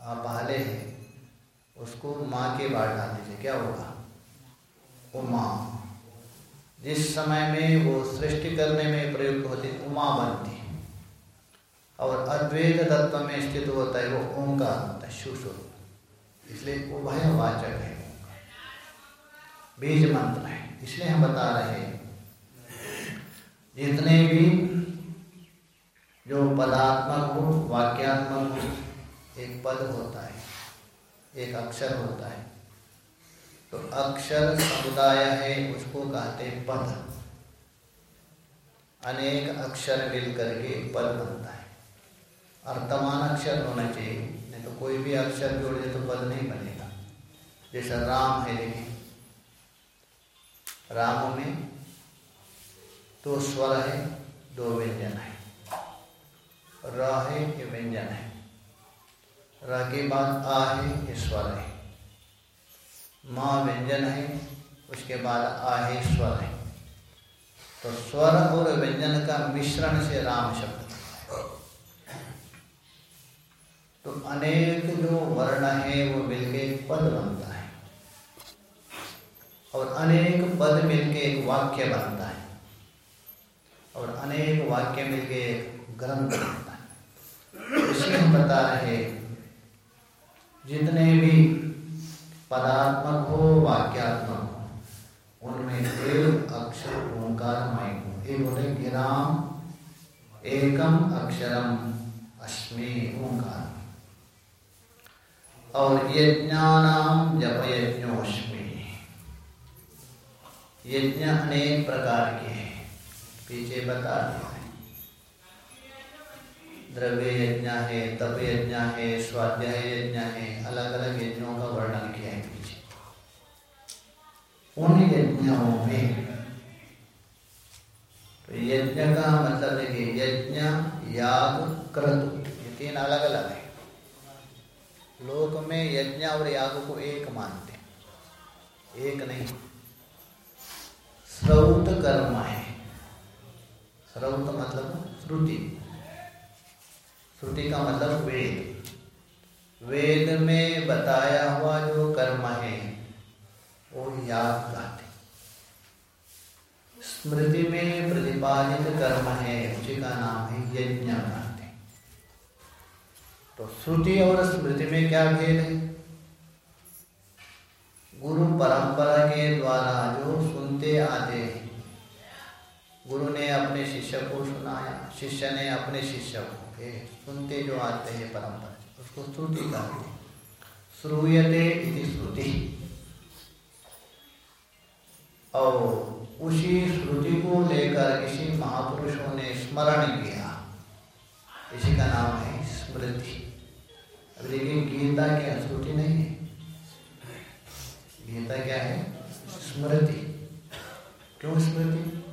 आ पहले है, उसको माँ के बाद डाल दीजिए। क्या होगा? वो माँ जिस समय में वो सृष्टि करने में प्रयुक्त होती, उमा बनती। और अद्वैत तत्व में स्थित होता है, वो ओंकार होता है शुशु इसलिए उभय वाचक है। बीज मंत्र है। इसलिए हम बता रहे हैं। जितने भी जो पदात्मक हो, वाक्यात्मक हो, एक पद होता है, एक अक्षर होता है। तो अक्षर समुदाय है, उसको कहते हैं पद। अनेक अक्षर मिल करके पद बनता है। अर्थमान अक्षर होना चाहिए, नहीं तो कोई भी अक्षर जोड़े तो पद नहीं बनेगा। जैसा राम है, देखिए। राम में दो स्वर है, दो व्यंजन है। र है, ये व्यंजन है। र के बाद आ है, ये स्वर है। माँ व्यंजन है, उसके बाद आहे स्वर है। तो स्वर और व्यंजन का मिश्रण से राम शब्द। तो अनेक जो वर्ण है, वो मिलके पद बनता है। और अनेक पद मिलके एक वाक्य बनता है। और अनेक वाक्य मिलके एक ग्रंथ बनता है। इसलिए हम बता रहे जितने भी पदात्मक हो, वाक्यात्मक हो, उनमें एक अक्षर ओंकार मय हो। एक होते गिराम, एकम अक्षरम अस्मि ओंकार। और यज्ञानाम जप यज्ञोस्मि यज्ञ अनेक प्रकार के हैं। पीछे बता दिया द्रव्य यज्ञ है, तप यज्ञ है, स्वाध्याय यज्ञ है अलग अलग यज्ञों का वर्णन किया है पीछे। उन यज्ञों में तो यज्ञ का मतलब देखिए, यज्ञ, याग, क्रतु, ये तीन अलग अलग है। लोक में यज्ञ और याग को एक मानते हैं। एक नहीं। श्रौत कर्म है। श्रौत मतलब श्रुति। श्रुति का मतलब वेद। वेद में बताया हुआ जो कर्म है, वो याद कहते स्मृति में प्रतिपादित कर्म है, उसी का नाम है यज्ञ कहते तो श्रुति और स्मृति में क्या भेद है? गुरु परंपरा के द्वारा जो सुनते आते गुरु ने अपने शिष्य को सुनाया। शिष्य ने अपने शिष्य को सुनते जो आते हैं परंपरा उसको श्रुति कहते श्रूयते श्रुति। और उसी श्रुति को लेकर किसी महापुरुषों ने स्मरण किया। इसी का नाम है स्मृति। लेकिन गीता क्या श्रुति नहीं है। गीता क्या है? स्मृति। क्यों स्मृति?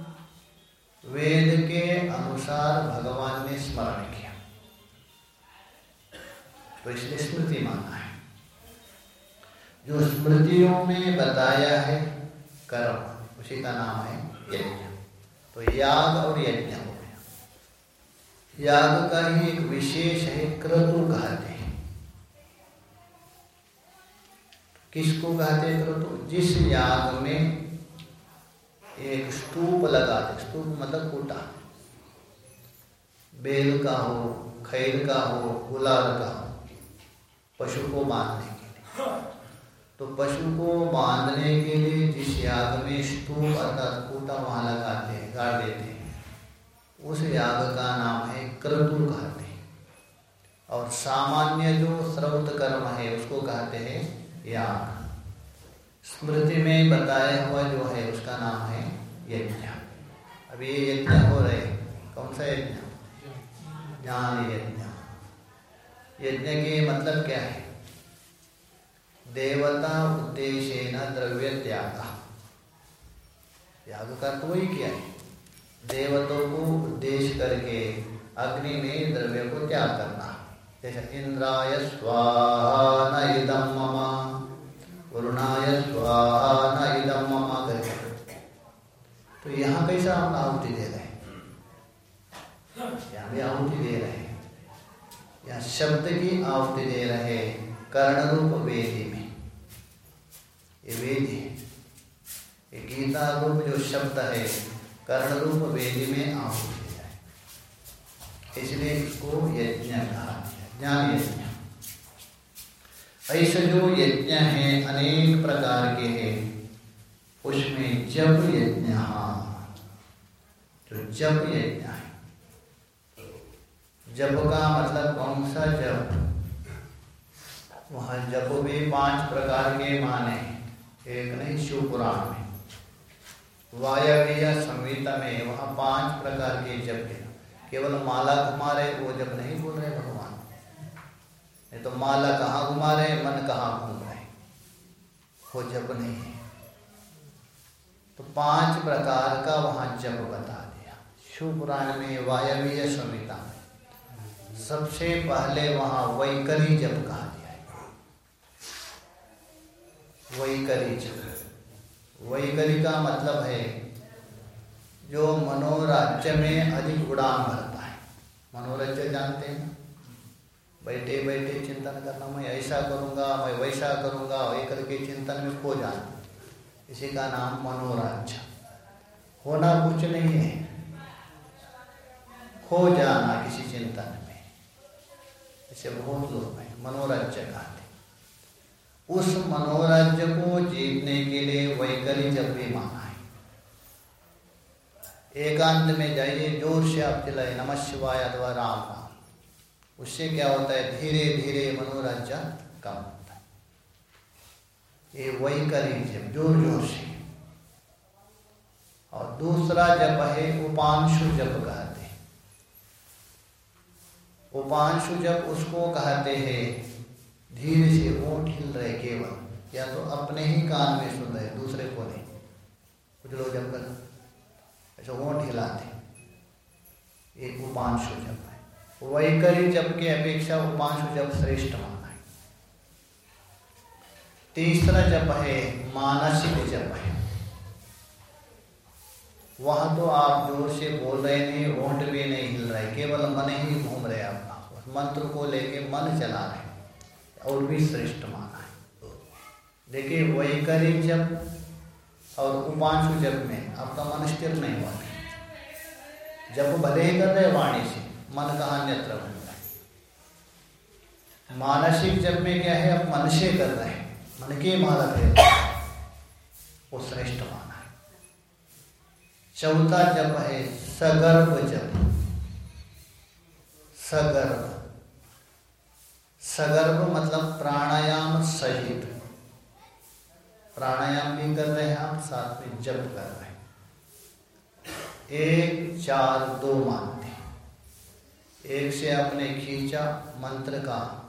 वेद के अनुसार भगवान ने स्मरण किया। तो इसलिए स्मृति माना है। जो स्मृतियों में बताया है कर्म, उसी का नाम है यज्ञ। तो याग और यज्ञ हो गया। याग का ही एक विशेष है, क्रतु कहते हैं। किसको कहते हैं क्रतु? जिस याग में एक स्तूप लगा दे स्तूप मतलब कोटा बेल का हो, खैर का हो, गुलाल का हो, पशु को बांधने के लिए। तो पशु को बांधने के लिए जिस याग में स्तूप अर्थात कोटा वहाँ लगाते हैं, गाड़ देते हैं, उस याग का नाम है क्रतु कहते हैं। और सामान्य जो स्रवत कर्म है, उसको कहते हैं याग। स्मृति में बताया हुआ जो है उसका नाम है यज्ञ। अब ये यज्ञ हो रहे कौन सा यज्ञ? ज्ञान यज्ञ। यज्ञ के मतलब क्या है? देवता उद्देश्य न द्रव्य त्याग। याग का तो वही क्या है। देवतों को उद्देश्य करके अग्नि में द्रव्य को त्याग करना। जैसे इंद्राय स्वाहा न इदम ममा। वरुणाय स्वाहा तो यहाँ कैसा हम आहुति दे रहे हैं। यहाँ भी आहुति दे रहे हैं। यहाँ शब्द की आहुति दे रहे कर्ण रूप वेदी में। ये वेद है। ये गीता रूप जो शब्द है कर्ण रूप वेदी में आहुति जाए इसलिए इसको यज्ञ कहा ज्ञान यज्ञ। ऐसे जो यज्ञ है अनेक प्रकार के हैं। उसमें जप यज्ञ जो जप यज्ञ है। जप का मतलब कौन सा जप? वहाँ जप भी पाँच प्रकार के माने एक नहीं शिव पुराण में। वायव्य संहिता में वहाँ पाँच प्रकार के जप है। केवल माला घुमा रहे वो जब नहीं बोल रहे भगवान। नहीं तो माला कहाँ घुमा रहे मन कहाँ घूम रहे वो जब नहीं है। तो पाँच प्रकार का वहाँ जब बता दिया। शिव पुराण में, वायवीय संहिता में। सबसे पहले वहाँ वैकरी जब कहा गया वैकरी वैकरी का मतलब है, जो मनोराज्य में अधिक उड़ान भरता है। मनोराज्य जानते हैं? बैठे बैठे चिंतन करना, मैं ऐसा करूँगा, मैं वैसा करूँगा, वही करके चिंतन में खो जाना। इसी का नाम मनोराज्य होना कुछ नहीं है। खो जाना किसी चिंतन में। इसे बहुत लोग हैं मनोराज्य कहते उस मनोराज्य को जीतने के लिए वैकरी जब भी माना है। एकांत में जाइए, ज़ोर से आप चिल्लाए नम शिवाय अथवा राम। उससे क्या होता है? धीरे धीरे मनोराज्य कम होता है। ये वैकरी जब ज़ोर ज़ोर से और दूसरा जप है, उपांशु जप कहते हैं। उपांशु जप उसको कहते हैं, धीरे से ओठ हिल रहे केवल, या तो अपने ही कान में सुन रहे, दूसरे को नहीं। कुछ लोग जब कर ऐसा ओठ हिलाते एक उपांशु जप वैकरी जप के अपेक्षा उपांशु जप श्रेष्ठ माना है। तीसरा जप है, मानसिक जप है। वहाँ तो आप ज़ोर से बोल रहे नहीं ओंठ भी नहीं हिल रहे केवल मन ही घूम रहे आप मंत्र को लेके मन चला रहे और भी श्रेष्ठ माना है। देखिए वैकरी जब और उपांशु जब में आपका मन स्थिर नहीं हुआ। जब भले ही कर रहे वाणी से मन का अन्यत्र बन रहा है मानसिक जब में क्या है? अब मन से कर रहे हैं। मन के मालक है। वो श्रेष्ठ माना है। चौथा जप है सगर्भ जप। सगर्भ। सगर्भ मतलब प्राणायाम सहित। प्राणायाम भी कर रहे हैं आप, साथ में जप कर रहे हैं। एक, चार, दो मानते एक से आपने खींचा मंत्र का।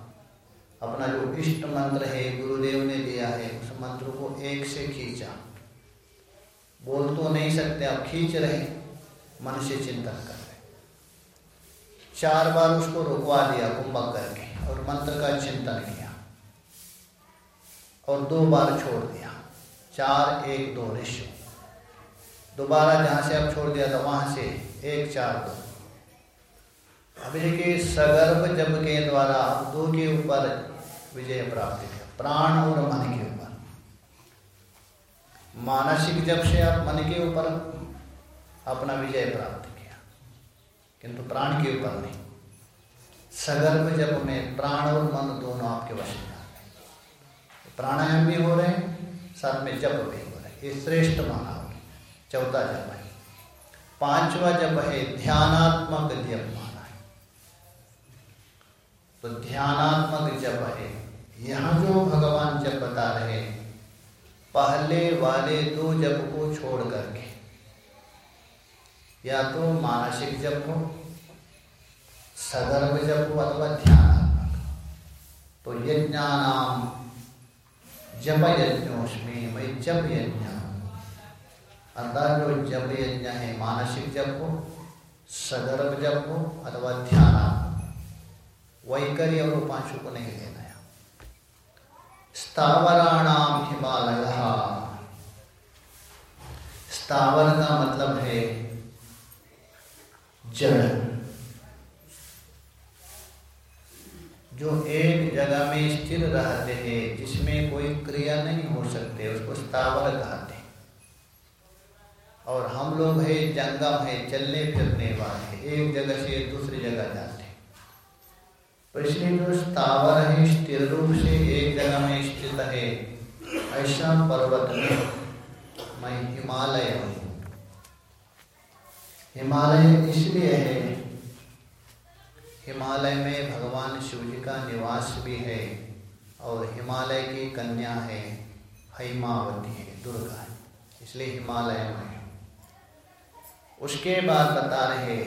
अपना जो इष्ट मंत्र है, गुरुदेव ने दिया है, उस मंत्र को एक से खींचा। बोल तो नहीं सकते, आप खींच रहे मन से चिंतन कर रहे चार बार उसको रुकवा दिया कुंभक करके और मंत्र का चिंतन किया। और दो बार छोड़ दिया। चार, एक, दो ऋषि दोबारा जहाँ से आप छोड़ दिया था, वहाँ से एक, चार, दो। अभी देखिए सगर्भ जब के द्वारा दो के ऊपर विजय प्राप्त किया प्राण और मन के ऊपर। मानसिक जब से आप मन के ऊपर अपना विजय प्राप्त किया, किंतु प्राण के ऊपर नहीं। सगर्भ जब में प्राण और मन दोनों आपके वश में आ गए। प्राणायाम भी हो रहे हैं, साथ में जप भी हो रहे ये श्रेष्ठ माना हो, चौथा जप है। पांचवा जप है ध्यानात्मक जप। है तो ध्यानात्मक जप है। यहाँ जो भगवान जब बता रहे हैं, पहले वाले दो जप को छोड़ करके। या तो मानसिक जप हो सदर्भ जप हो अथवा ध्यानात्मक। तो यज्ञानाम, जप यज्ञोष्मी भाई जप यज्ञ। अर्थात जो जप यज्ञ है, मानसिक जप हो सदर्भ जप हो अथवा ध्यानात्मक। वैकर्य और उपांशु को नहीं लेना है। स्थावराणाम हिमालय। स्थावर का मतलब है जड़। जो एक जगह में स्थिर रहते हैं, जिसमें कोई क्रिया नहीं हो सकते, उसको स्थावर कहते हैं। और हम लोग है, जंगम है चलने फिरने वाले एक जगह से दूसरी जगह जाते तो इसलिए जो स्थावर है स्थिर रूप से एक जगह में स्थित है ऐसा पर्वत में मैं हिमालय हूँ हिमालय इसलिए है, हिमालय में भगवान शिव जी का निवास भी है और हिमालय की कन्या है, हिमावती है, दुर्गा है, इसलिए हिमालय में उसके बाद बता रहे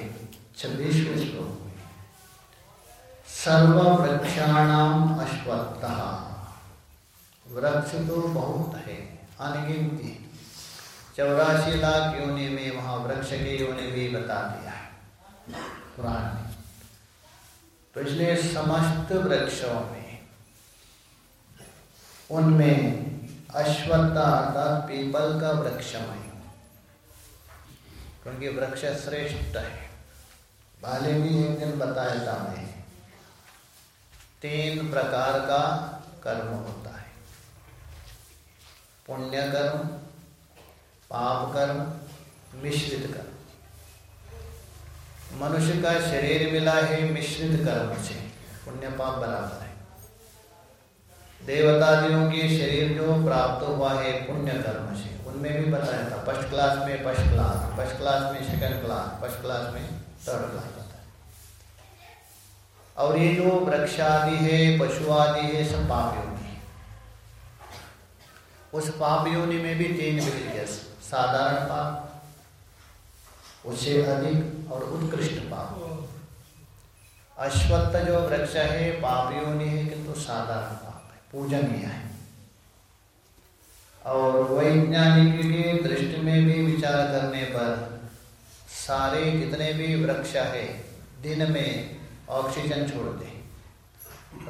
छब्बीसवें श्लोक। सर्व वृक्षाणाम अश्वत्थ। वृक्ष तो बहुत है अनगिनती चौरासी लाख योनि में वहाँ वृक्ष के योनि भी बता दिया है पुराण में तो इसलिए समस्त वृक्षों में, उनमें अश्वत्थ अर्थात पीपल का वृक्ष में क्योंकि वृक्ष श्रेष्ठ है। पहले भी एक दिन बताया था मैं। तीन प्रकार का कर्म होता है। पुण्य कर्म, पाप कर्म, मिश्रित कर्म। मनुष्य का शरीर मिला है मिश्रित कर्म से, पुण्य पाप बराबर है। देवतादियों के शरीर जो प्राप्त हुआ है पुण्य कर्म से, उनमें भी बताया था फ़र्स्ट क्लास में फ़र्स्ट क्लास फ़र्स्ट क्लास में सेकंड क्लास फ़र्स्ट क्लास में थर्ड क्लास और ये जो वृक्ष आदि है, पशु आदि है, सब पाप योनि उस पाप योनि में भी तीन विधि साधारण पाप, उससे अधिक और उत्कृष्ट पाप। अश्वत्थ जो वृक्ष है, पाप योनि है किंतु तो साधारण पाप है, पूजनीय है। और वैज्ञानिक की दृष्टि में भी विचार करने पर सारे जितने भी वृक्ष है, दिन में ऑक्सीजन छोड़ छोड़ते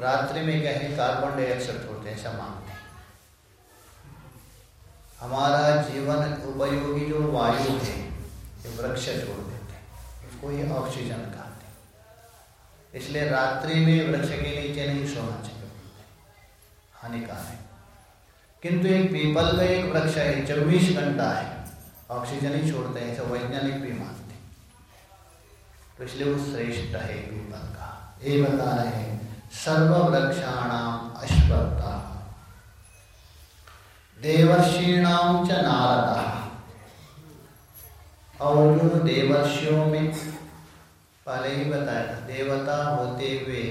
रात्रि में क्या है कार्बन डाइऑक्साइड छोड़ते ऐसा मानते हमारा जीवन उपयोगी जो वायु है, ये वृक्ष छोड़ देते उसको ये ऑक्सीजन कहते इसलिए रात्रि में वृक्ष के नीचे नहीं सोना चाहिए। हानिकार है। किंतु एक पीपल का एक वृक्ष है, चौबीस घंटा है, ऑक्सीजन ही छोड़ते हैं, ऐसा वैज्ञानिक भी मानते इसलिए वो श्रेष्ठ है पीपल का। ये बता रहे हैं सर्व वृक्षाणाम अश्वत्था। देवर्षीणाम च नारदा। और जो देवर्षियों में पहले ही बताया था, देवता होते हुए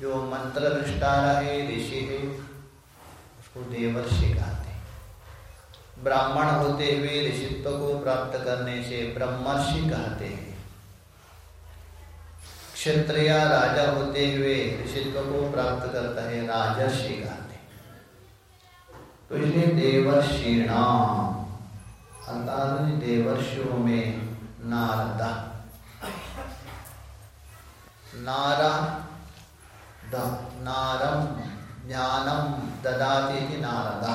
जो मंत्र दृष्टा रहे, ऋषि है, उसको देवर्षि कहते ब्राह्मण होते हुए ऋषित्व को प्राप्त करने से ब्रह्मर्षि कहते हैं। क्षत्रिय राजा होते हुए ऋषित्व को प्राप्त करता है राजर्षि कहते तो इसलिए देवर्षिणाम अर्थात देवर्षियों में नारदा। नारा द नारम, ज्ञानम ददाती थी नारदा।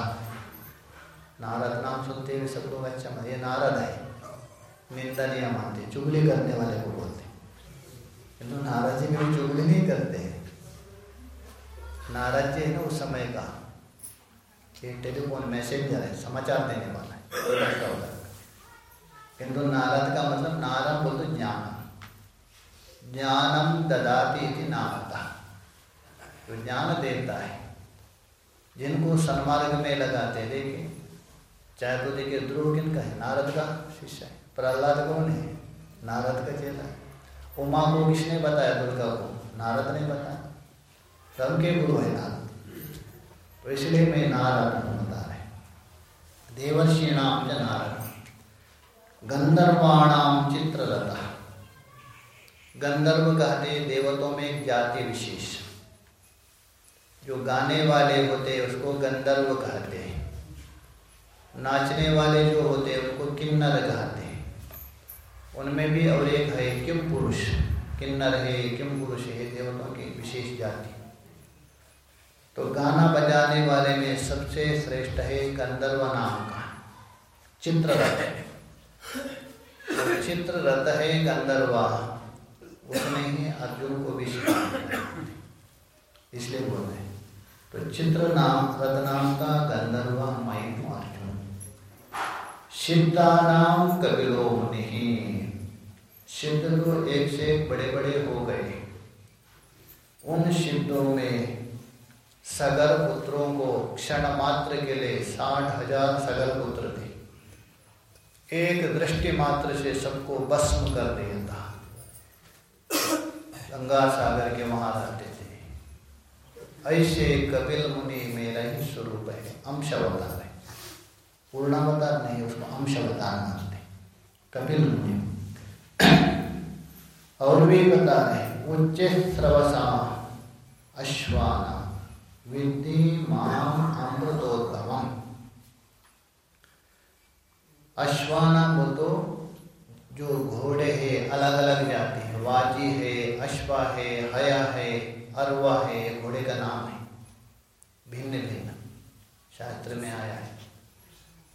नारद नाम सुनते हुए सब लोग अच्छा ये नारद है। निंदा नहीं मानते चुगली करने वाले को बोलते किंतु नारद जी कभी चुगली नहीं करते नारद जी है ना उस समय का। ये टेलीफोन मैसेंजर है, समाचार देने वाला है किंतु नारद का मतलब नारद बोल तो ज्ञान ज्ञानम ददाती थी नारदा। तो ज्ञान देता है। जिनको सन्मार्ग में लगाते हैं, देखिए, चाहे तो देखिए ध्रुव किन का है, नारद का शिष्य है, प्रहलाद कौन है? नारद का चेला उमा को किसने बताया? दुर्गा को। नारद ने बताया। सबके गुरु है नारद। तो इसलिए मैं नारद बता रहे देवर्षि नाम च नारद। गंधर्वाणाम चित्रलता गंधर्व कहते देवतों में एक जाति विशेष। जो गाने वाले होते उसको गंधर्व कहते हैं। नाचने वाले जो होते हैं, उनको किन्नर कहते हैं। उनमें भी और एक है, किम पुरुष? किन्नर है किम पुरुष है? देवतों की विशेष जाति। तो गाना बजाने वाले में सबसे श्रेष्ठ है गंधर्व नाम का। चित्ररथ। चित्र रथ है गंधर्वा। उसने ही अर्जुन को भी इसलिए बोल रहे तो चित्र नाम, रथ नाम का गंधर्वा मैं हूँ अर्जुन। सिद्धा नाम कपिलो मुनि। सिद्ध तो एक से एक बड़े बड़े हो। गए उन सिद्धों में सगर पुत्रों को क्षण मात्र के लिए साठ हज़ार सगर पुत्र थे। एक दृष्टि मात्र से सबको भस्म कर दिया था। गंगा सागर के वहाँ रहते थे। ऐसे कपिल मुनि मेरा ही स्वरूप है, अंश अवतार है। पूर्णावतार नहीं, उसको अंश अवतार मानते कपिल मुनि। और भी बता रहे उच्च स्रवसा अश्वाना, विद्धि माम अमृतोद्भवम। अश्वाना को तो जो घोड़े है अलग अलग जाति है। वाजी है, अश्वा है, हया है, अरवा है, घोड़े का नाम है। भिन्न भिन्न शास्त्र में आया है।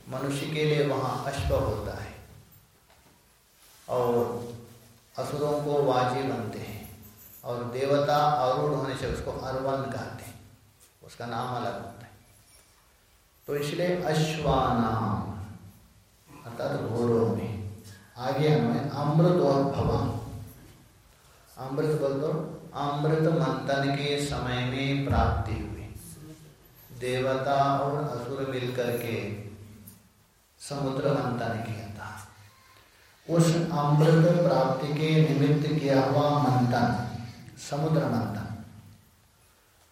मनुष्य के लिए वहाँ अश्व होता है। और असुरों को वाजी बनते हैं। और देवता अरुण होने से उसको अरवन कहते हैं। उसका नाम अलग होता है। तो इसलिए अश्वानाम, अर्थात घोड़ों में, आगे हमें अमृतोद्भव अमृत बोल दो अमृत मंथन के समय में प्राप्ति हुई। देवता और असुर मिलकर के समुद्र मंथन किया था। उस अमृत प्राप्ति के निमित्त किया हुआ मंथन, समुद्र मंथन।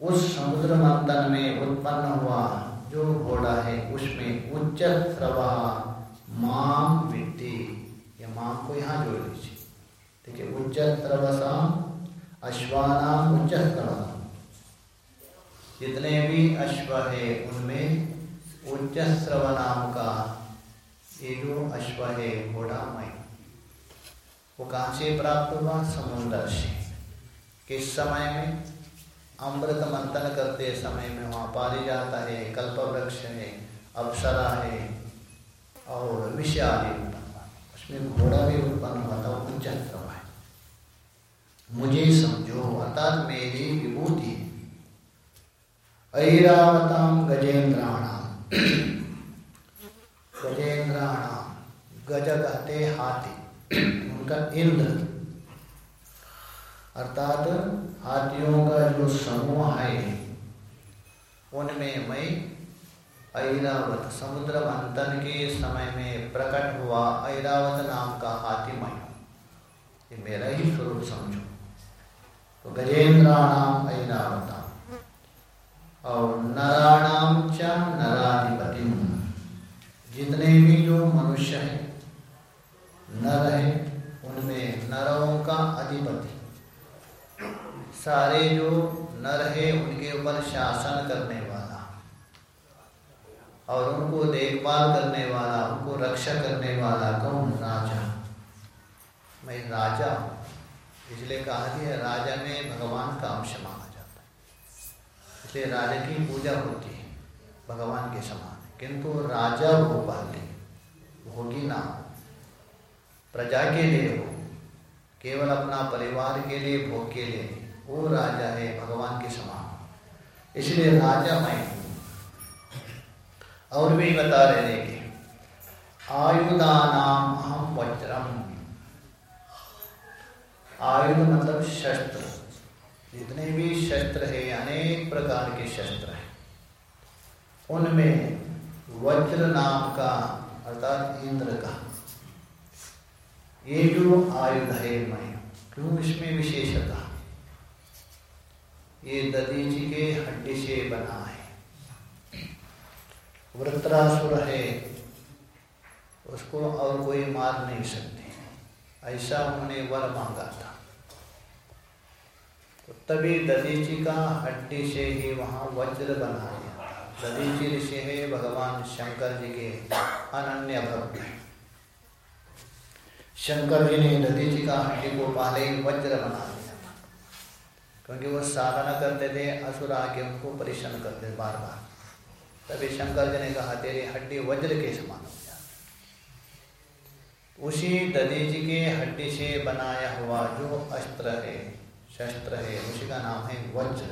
उस समुद्र मंथन में उत्पन्न हुआ जो घोड़ा है, उसमें उच्च प्रवाह माम विद्धि या माम को यहाँ जोड़ लीजिए ठीक है उच्चत्रवसाम अश्वानाम उच्च जितने भी अश्व है, उनमें उच्च नाम का ये जो अश्व है, घोड़ा मई। वो कहाँ से प्राप्त हुआ? समुंदर से। किस समय में? अमृत मंथन करते समय में वहाँ पारी जाता है कल्प वृक्ष है अवसरा है और विषय उत्पन्न उसमें घोड़ा भी उत्पन्न हुआ था उनचास है। मुझे समझो, अर्थात मेरी विभूति। ऐरावताम गजेंद्राणाम [clears throat] गजेंद्राणाम गज कहते हाथी। उनका इंद्र। अर्थात हाथियों का जो समूह है, उनमें मैं ऐरावत समुद्र मंथन के समय में प्रकट हुआ ऐरावत नाम का हाथी मैं ये मेरा ही स्वरूप समझो। तो गजेंद्राणाम ऐरावता और नराणाम च नराधिपति जितने भी जो मनुष्य हैं नर है उनमें नरों का अधिपति। सारे जो नर है, उनके ऊपर शासन करने वाला, और उनको देखभाल करने वाला, उनको रक्षा करने वाला कौन? राजा। मैं राजा इसलिए कहा दिया राजा में भगवान का अंश माना जाता है। इसलिए राजा की पूजा होती है, भगवान के समान। किंतु राजा हो पाते भोगी ना प्रजा के लिए हो, केवल अपना परिवार के लिए, भोग के लिए, वो राजा है भगवान के समान। इसलिए राजा मैं और भी बता रहे थे कि आयुधानाम हम वज्रम। आयुध मतलब शस्त्र। जितने भी शस्त्र है, अनेक प्रकार के शस्त्र हैं। उनमें वज्र नाम का, अर्थात इंद्र का ये जो आयुध है मैं क्यों इसमें विशेषता? ये ददी जी के हड्डी से बना है। वृत्रासुर है। उसको और कोई मार नहीं सकते। ऐसा उन्होंने वर मांगा था। तो तभी ददीची का हड्डी से ही वहाँ वज्र बनाया ददीची ऋषि है, भगवान शंकर जी के अनन्य भक्त शंकर जी ने ददीची का हड्डी को पहले ही वज्र बना दिया था। क्योंकि वो साधना करते थे, असुर आके उनको परेशान करते बार बार तभी शंकर जी ने कहा, तेरी हड्डी वज्र के समान हो जाती उसी ददीजी के हड्डी से बनाया हुआ जो अस्त्र है, शस्त्र है उसी का नाम है वज्र।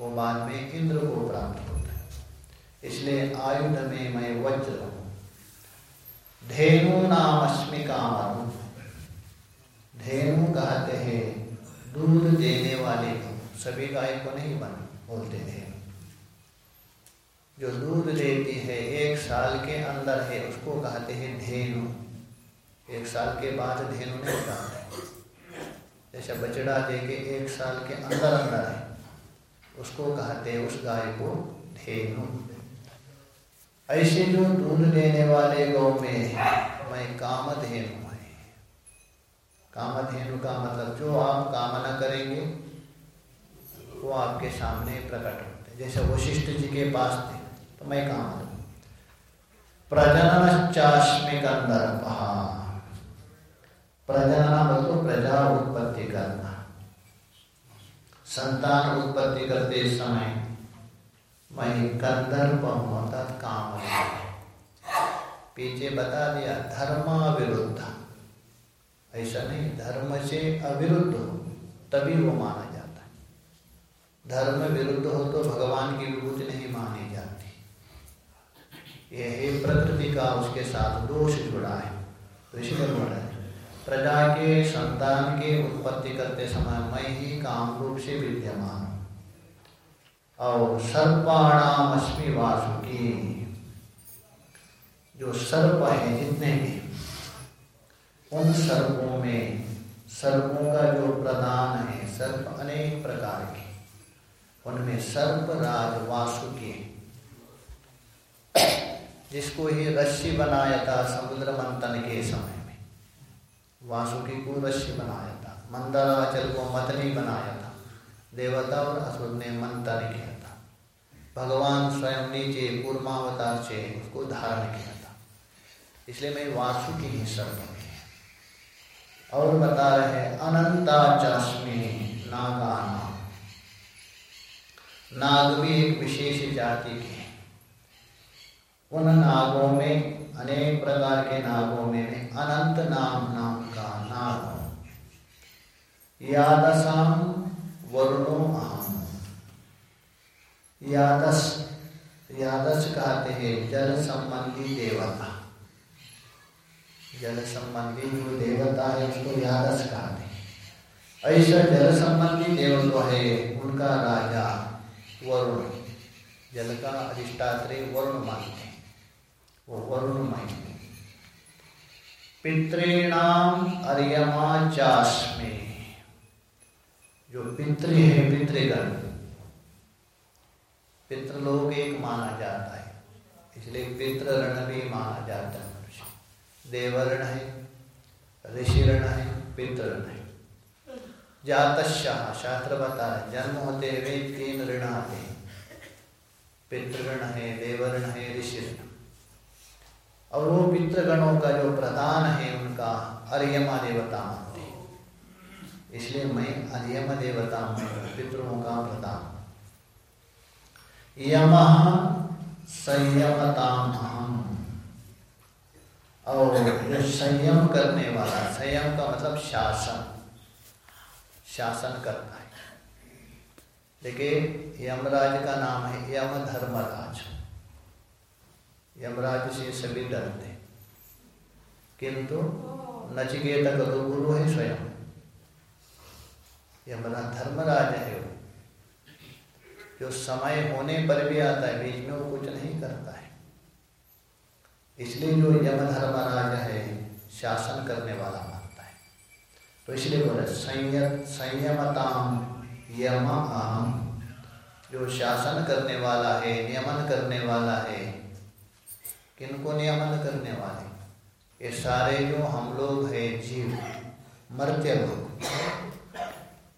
वो बाद में इंद्र को प्राप्त होता है। इसलिए आयुध में मैं वज्र हूँ। धेनु नाम कामन धेनु कहते हैं, दूध देने वाले को सभी गाय को नहीं बन, बोलते धेनु जो दूध देती है, एक साल के अंदर है, उसको कहते हैं धेनु। एक साल के बाद धेनु नहीं कहते जैसे बछड़ा दे के एक साल के अंदर अंदर है, उसको कहते हैं, उस गाय को धेनु। ऐसे जो दूध देने वाले गौ में मैं कामधेनु है। कामधेनु का मतलब जो आप कामना करेंगे, वो आपके सामने प्रकट होते जैसे वशिष्ठ जी के पास थे तो मैं काम प्रजनन चाश्मिक अंदर प्रजनना मतलब प्रजा उत्पत्ति करना। संतान उत्पत्ति करते समय मैं कंदर्प हूँ अर्थात काम पीछे बता दिया धर्म विरुद्ध ऐसा नहीं, धर्म से अविरुद्ध हो, तभी वो माना जाता है। धर्म विरुद्ध हो तो भगवान की विभूति नहीं मानी जाती। यही प्रकृति का उसके साथ दोष जुड़ा है। तो इसलिए बोला है, प्रजा के संतान के उत्पत्ति करते समय मैं ही काम रूप से विद्यमान। और सर्पाणाम वासुकी। जो सर्प है, जितने भी, उन सर्पों में सर्पों का जो प्रदान है, सर्प अनेक प्रकार के, उनमें सर्प राज वासुकी। जिसको ही रस्सी बनाया था समुद्र मंथन के समय में, वासुकी को रस्सी बनाया था, मंदराचल को मतनी बनाया था, देवता और असुर ने मंथन किया। भगवान स्वयं नीचे कूर्मावतार से उसको धारण किया था। इसलिए मैं वासुकी ही सर्व और बता रहे हैं अनंता चाश्मी नागाना। नाग भी एक विशेष जाति के उन नागों में, अनेक प्रकार के नागों में अनंत नाम नाम का नाग यादसाम वरुणो यादस यादस कहते हैं, जल संबंधी देवता। जल संबंधी जो देवता है उसको यादस कहते हैं। ऐसा जल संबंधी देव तो है, उनका राजा वरुण। जल का अधिष्ठात्री वरुण मानते वो वरुण मानते पितृणाम अर्यमा चास्मे जो पितृ है, पितृगण। पितृलोक एक माना जाता है। इसलिए पितृण भी माना जाता है मनुष्य। देवर्ण है ऋषिरण है पितृण है। जातशाह शास्त्र बता रहे जन्म होते हुए तीन ऋण आते हैं। पितृगण है देवर्ण है ऋषिण और वो पितृगणों का जो प्रधान है, उनका अर्यमा देवता मानते हैं। इसलिए मैं अर्यम देवता हूँ पितरों का प्रधान। यम संयमताम और जो संयम करने वाला, संयम का मतलब शासन। शासन करता है। देखिए, यमराज का नाम है यम धर्मराज यमराज से सभी डरते किंतु नचिकेता का तो गुरु है स्वयं। यमराज धर्मराज है वो। जो समय होने पर भी आता है, बीच में वो कुछ नहीं करता है। इसलिए जो यम धर्मराज है, शासन करने वाला मानता है। तो इसलिए बोले संयम संयमताम यम अहम जो शासन करने वाला है, नियमन करने वाला है, किनको नियमन करने वाले? ये सारे जो हम लोग हैं, जीव मर्त्य लोग,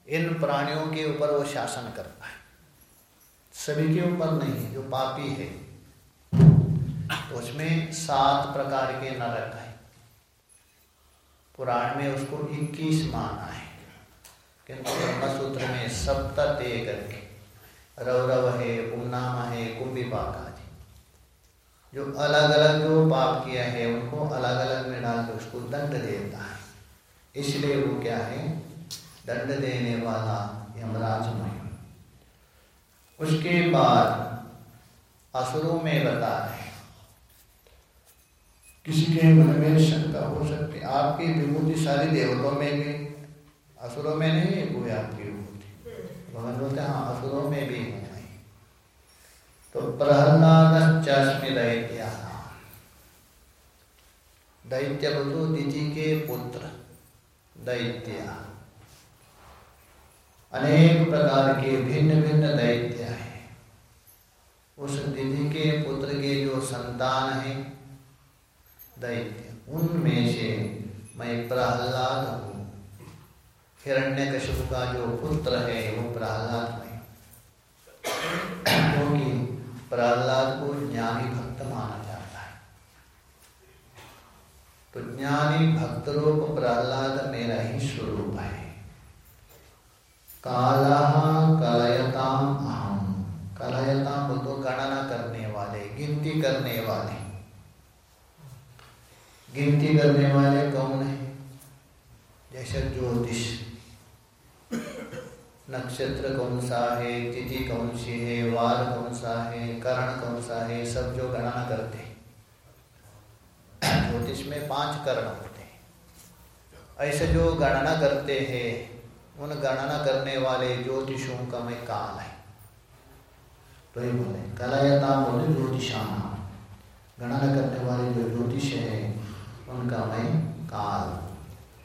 इन प्राणियों के ऊपर वो शासन करता है। सभी के ऊपर नहीं, जो पापी है। उसमें सात प्रकार के नरक है। पुराण में उसको इक्कीस माना है। किंतु ब्रह्मसूत्र में सप्त करके, रौरव है उन्नाम है कुंभिपाक जी जो अलग अलग जो पाप किया है, उनको अलग अलग में डाल के उसको दंड देता है। इसलिए वो क्या है? दंड देने वाला यमराज मय उसके बाद असुरों में बता रहे किसी के मन में शंका हो सकती आपकी विभूति सारी देवतों में भी, असुरों में नहीं है कोई आपकी विभूति। भगवान बोलते हाँ असुरों में भी हूँ। मैं तो प्रहलाद चश्मी दैत्या। दैत्य बधु दिति के पुत्र, दैत्या। अनेक प्रकार के भिन्न भिन्न दैत्य हैं। उस दीदी के पुत्र के जो संतान है, दैत्य, उनमें से मैं प्रहलाद हूँ। हिरण्य कश्यप का जो पुत्र है, वो प्रहलाद में क्योंकि प्रहलाद को ज्ञानी भक्त माना जाता है। तो ज्ञानी भक्त रूप प्रहलाद मेरा ही स्वरूप है। काला कलयताम अहम। कलयताम तो गणना करने वाले, गिनती करने वाले। गिनती करने वाले कौन है? जैसे ज्योतिष। नक्षत्र कौन सा है, तिथि कौन सी है, वार कौन सा है, करण कौन सा है, सब जो गणना करते ज्योतिष में पाँच करण होते हैं। ऐसे जो गणना करते हैं उन गणना करने वाले ज्योतिषों का मैं काल है। तो ये बोले कलायता बोले ज्योतिषाना गणना करने वाले जो ज्योतिष है, उनका मैं काल।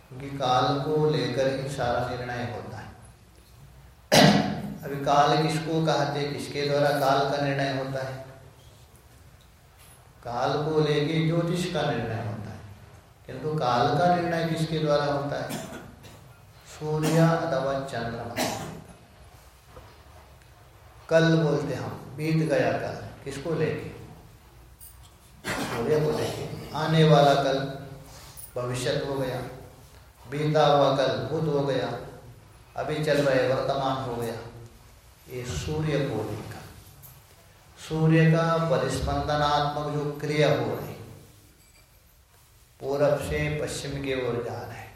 क्योंकि काल को लेकर ही सारा निर्णय होता है। [coughs] अभी काल किसको कहते किसके द्वारा काल का निर्णय होता है? काल को लेके ज्योतिष का निर्णय होता है। किंतु काल का निर्णय किसके द्वारा होता है? सूर्य अथवा चंद्रमा कल बोलते हम, बीत गया कल, किसको लेके सूर्य को लेके आने वाला कल भविष्य हो गया। बीता हुआ कल भूत हो गया। अभी चल रहे वर्तमान हो गया। ये सूर्य को लेकर। सूर्य का परिस्पंदनात्मक जो क्रिया हो रही, पूरब से पश्चिम की ओर जा रहे।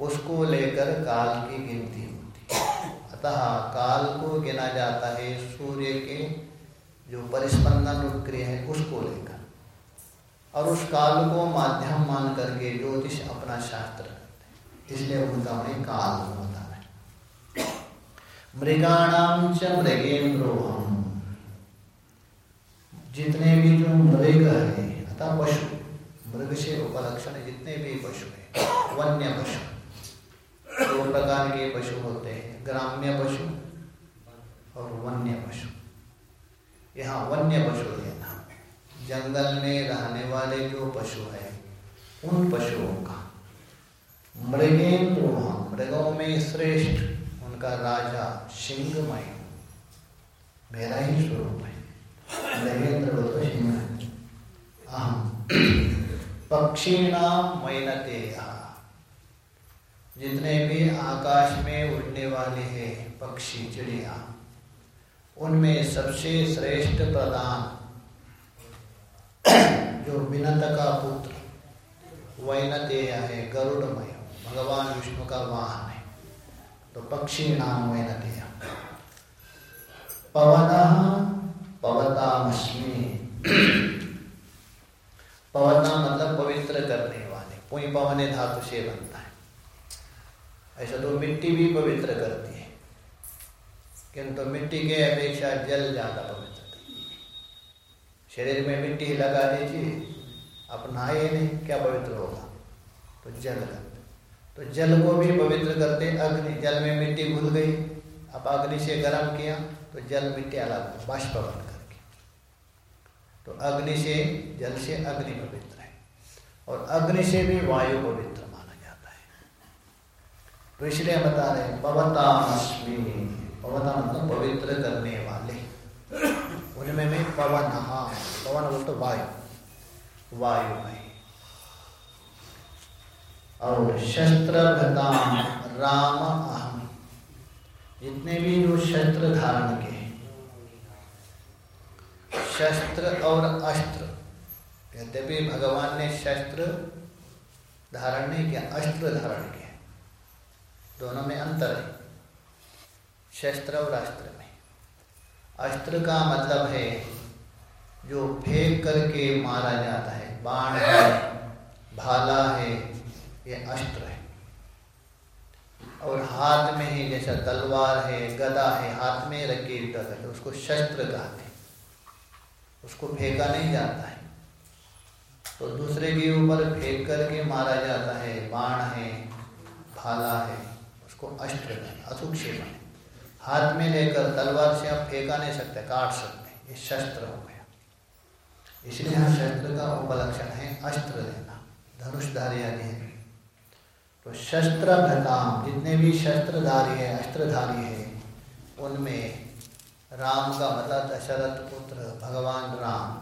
उसको लेकर काल की गिनती होती है। अतः काल को गिना जाता है, सूर्य के जो परिस्पंदन क्रिया है, उसको लेकर। और उस काल को माध्यम मान करके ज्योतिष अपना शास्त्र करते हैं। इसलिए उनका उन्हें काल होता है। मृगाणाम च मृगेन्द्रो जितने भी जो मृग है, अतः पशु, मृग से उपलक्षण जितने भी पशु है, वन्य पशु। दो प्रकार के पशु होते हैं, ग्राम्य पशु और वन्य पशु। यहाँ वन्य पशु लेना जंगल में रहने वाले जो पशु है, उन पशुओं का मृगेंद्र मृगों में श्रेष्ठ, उनका राजा सिंहमय मेरा ही स्वरूप है। मृगेंद्र तो सिंह अहम मैनते जितने भी आकाश में उड़ने वाले हैं, पक्षी, चिड़िया, उनमें सबसे श्रेष्ठ प्रधान जो विनत का पुत्र वैनतेय है गरुड़मय, भगवान विष्णु का वाहन है। तो पक्षी नाम वैनतेय पवन पवतामस्मी। पवना मतलब पवित्र करने वाले, पुई पवन धातु से बनता ऐसा तो मिट्टी भी पवित्र करती है। किंतु मिट्टी के अपेक्षा जल ज़्यादा पवित्र शरीर में मिट्टी लगा दीजिए आप नहाए नहीं, क्या पवित्र होगा? तो जल करते तो जल को भी पवित्र करते, अग्नि, जल में मिट्टी घुल गई, अब अग्नि से गर्म किया तो जल मिट्टी अलग बाष्पवन करके। तो अग्नि से, जल से अग्नि पवित्र है। और अग्नि से भी वायु पवित्र। तो इसलिए बता रहे पवतामस्मी पवता मतलब पवित्र करने वाले उनमें में पवन हाँ पवन बोल तो वायु वायु है और शस्त्र राम अहम जितने भी जो शस्त्र धारण के शस्त्र और अस्त्र यद्यपि भगवान ने शस्त्र धारण नहीं किया अस्त्र धारण किया दोनों में अंतर है। शस्त्र और अस्त्र में। अस्त्र का मतलब है जो फेंक करके मारा जाता है। बाण है, भाला है, ये अस्त्र है। और हाथ में ही जैसा तलवार है, गदा है, हाथ में रख करते उसको शस्त्र कहते हैं। उसको फेंका नहीं जाता है। तो दूसरे के ऊपर फेंक करके मारा जाता है। बाण है, भाला है उसको अस्त्र अशुभ क्षेपण हाथ में लेकर तलवार से आप फेंका नहीं सकते, काट सकते ये शस्त्र हो गया। इसलिए यहाँ शस्त्र का उपलक्षण है, अस्त्र लेना। धनुषधारी आदि है। तो शस्त्र भ्रताम जितने भी शस्त्रधारी है, अस्त्रधारी है, उनमें राम का मतलब दशरथ पुत्र भगवान राम,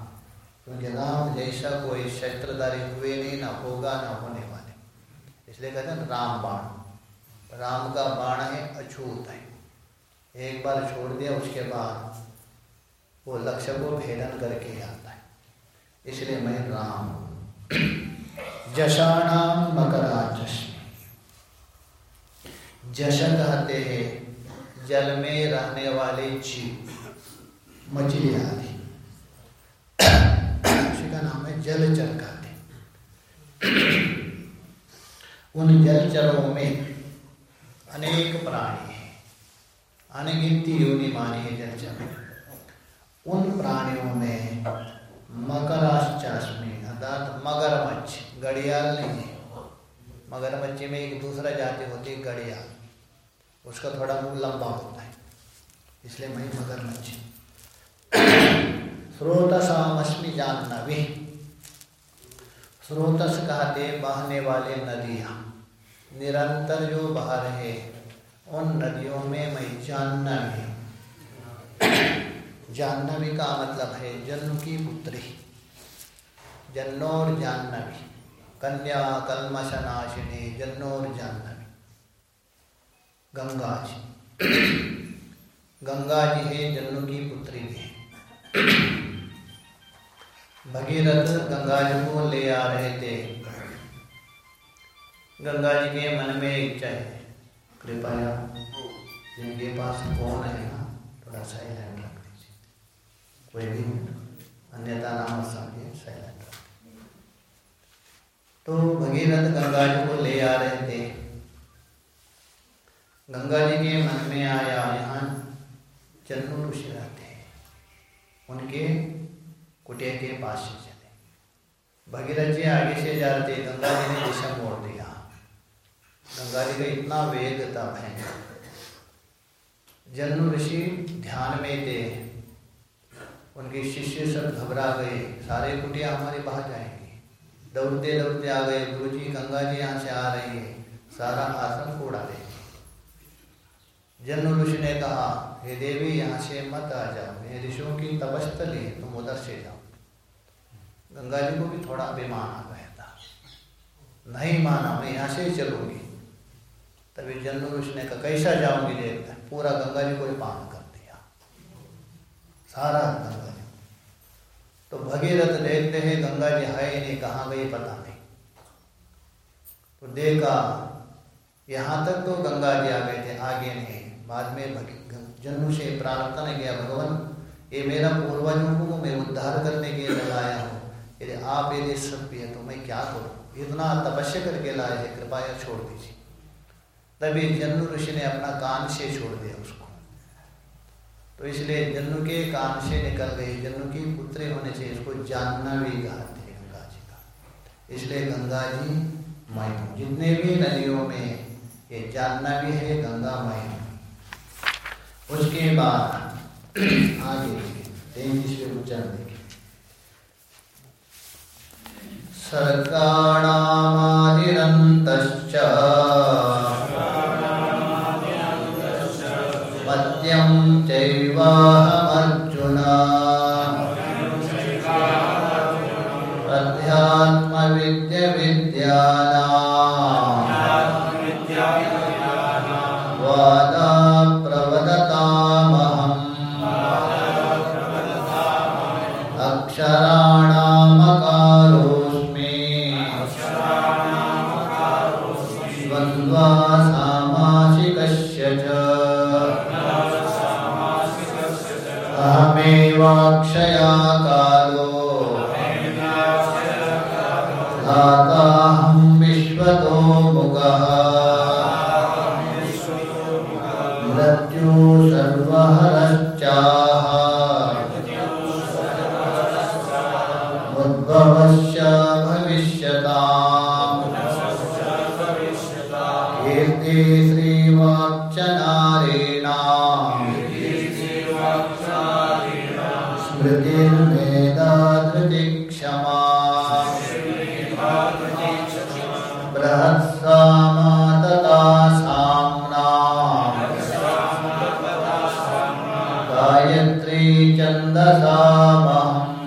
क्योंकि राम जैसा कोई शस्त्रधारी हुए नहीं, ना होगा, ना होने वाले। इसलिए कहते हैं राम बाण राम का बाण है, अछूत है। एक बार छोड़ दिया, उसके बाद वो लक्ष्य को भेदन करके आता है। इसलिए मैं राम जशाणाम मकराजश जश कहते हैं, जल में रहने वाले जीव मछली आदि उसी का नाम है जलचर कहते उन जलचरों में अनेक प्राणी हैं। अनगिनती योनि मानी है जलचर उन प्राणियों में मकराश्चास्मी अर्थात मगरमच्छ गड़ियाल नहीं है। मगरमच्छ में एक दूसरा जाति होती है घड़ियाल। उसका थोड़ा मुँह लंबा होता है, इसलिए मैं मगरमच्छ स्रोतसामस्मी जानवी स्रोतस कहते बहने वाले नदियाँ। निरंतर जो बह रहे, उन नदियों में मैं जाह्नवी जाह्नवी का मतलब है, जन्म की पुत्री। जन्नोर जाह्नवी कन्या कलमशनाशिनी जन्नोर जाह्नवी गंगा जी। गंगा जी है जन्नू की पुत्री भी भगीरथ गंगा जी को ले आ रहे थे। गंगा जी के मन में इच्छा है कृपया जिनके पास फ़ोन है ना, थोड़ा साइलेंट रख दीजिए। कोई भी अन्यथा नाम समझिए साइलेंट रख तो भगीरथ गंगा जी को ले आ रहे थे। गंगा जी के मन में आया, यहाँ जन्म ऋषि रहते हैं। उनके कुटिया के पास से चले। भगीरथ जी आगे से जा रहे थे गंगा जी ने दिशा मोड़ दिया गंगा जी का इतना वेग था भयंकर जन्म ऋषि ध्यान में थे। उनके शिष्य सब घबरा गए। सारे कुटिया हमारे बाहर जाएँगे। दौड़ते दौड़ते आ गए। गुरु जी, गंगा जी यहाँ से आ रही है। सारा को उड़ा देंगे। जन्म ऋषि ने कहा, हे देवी, यहाँ से मत आ जाओ। ये ऋषियों की तपस्थल है तुम उधर से जाओ। गंगा जी को भी थोड़ा अभिमान आ गया था। नहीं माना, मैं यहाँ से चलूँगी। तभी जन्म ऋषि ने कहा कैसा जाऊँगी देखता पूरा गंगा जी को पान कर दिया। सारा गंगा जी। तो भगीरथ देखते हैं, गंगा जी है नहीं, कहाँ गई पता नहीं। तो देखा, यहाँ तक तो गंगा जी आ गए थे, आगे नहीं। बाद में जन्म से प्रार्थना किया भगवान, ये मेरा पूर्वजों को मैं उद्धार करने के लिए लाया हूँ। यदि आप यदि सत्य है तो मैं क्या करूँ? इतना तपस्या करके लाए थे कृपया छोड़ दीजिए। तभी जन्नु ऋषि ने अपना कान से छोड़ दिया उसको। तो इसलिए जन्नु के कान से निकल गई। जन्नु की पुत्री होने से इसको जानना भी कहा थे गंगा जी का। इसलिए गंगा जी मई जितने भी नदियों में ये जानना भी है, गंगा मई उसके बाद [clears throat] आगे तैतीसवें उच्चारण देखिए सर्गाणामादिरन्तश्च मद्यं चैवाहमर्जुन। अध्यात्मविद्यविद्यानां। वादा अहमेवाक्षया कालो धाताहं विश्वतो मुखः। मृत्यु सर्वहरश्चाह गायत्री छन्दसामहम्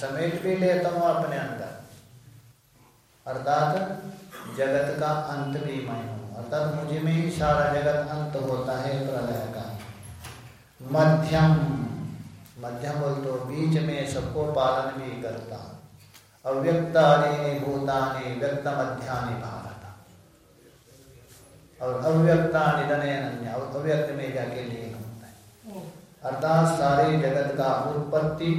समेट भी लेता हूँ अपने अंदर अर्थात जगत का अंत भी मैं हूँ। अर्थात मुझे में ही सारा जगत अंत होता है प्रलय का। मध्यम मध्यम बोल तो बीच में सबको पालन भी करता अव्यक्तानि भूतानि व्यक्त मध्यानि भारत। और अव्यक्तानि धने अव्यक्त में जाके लिए होता है। अर्थात सारे जगत का उत्पत्ति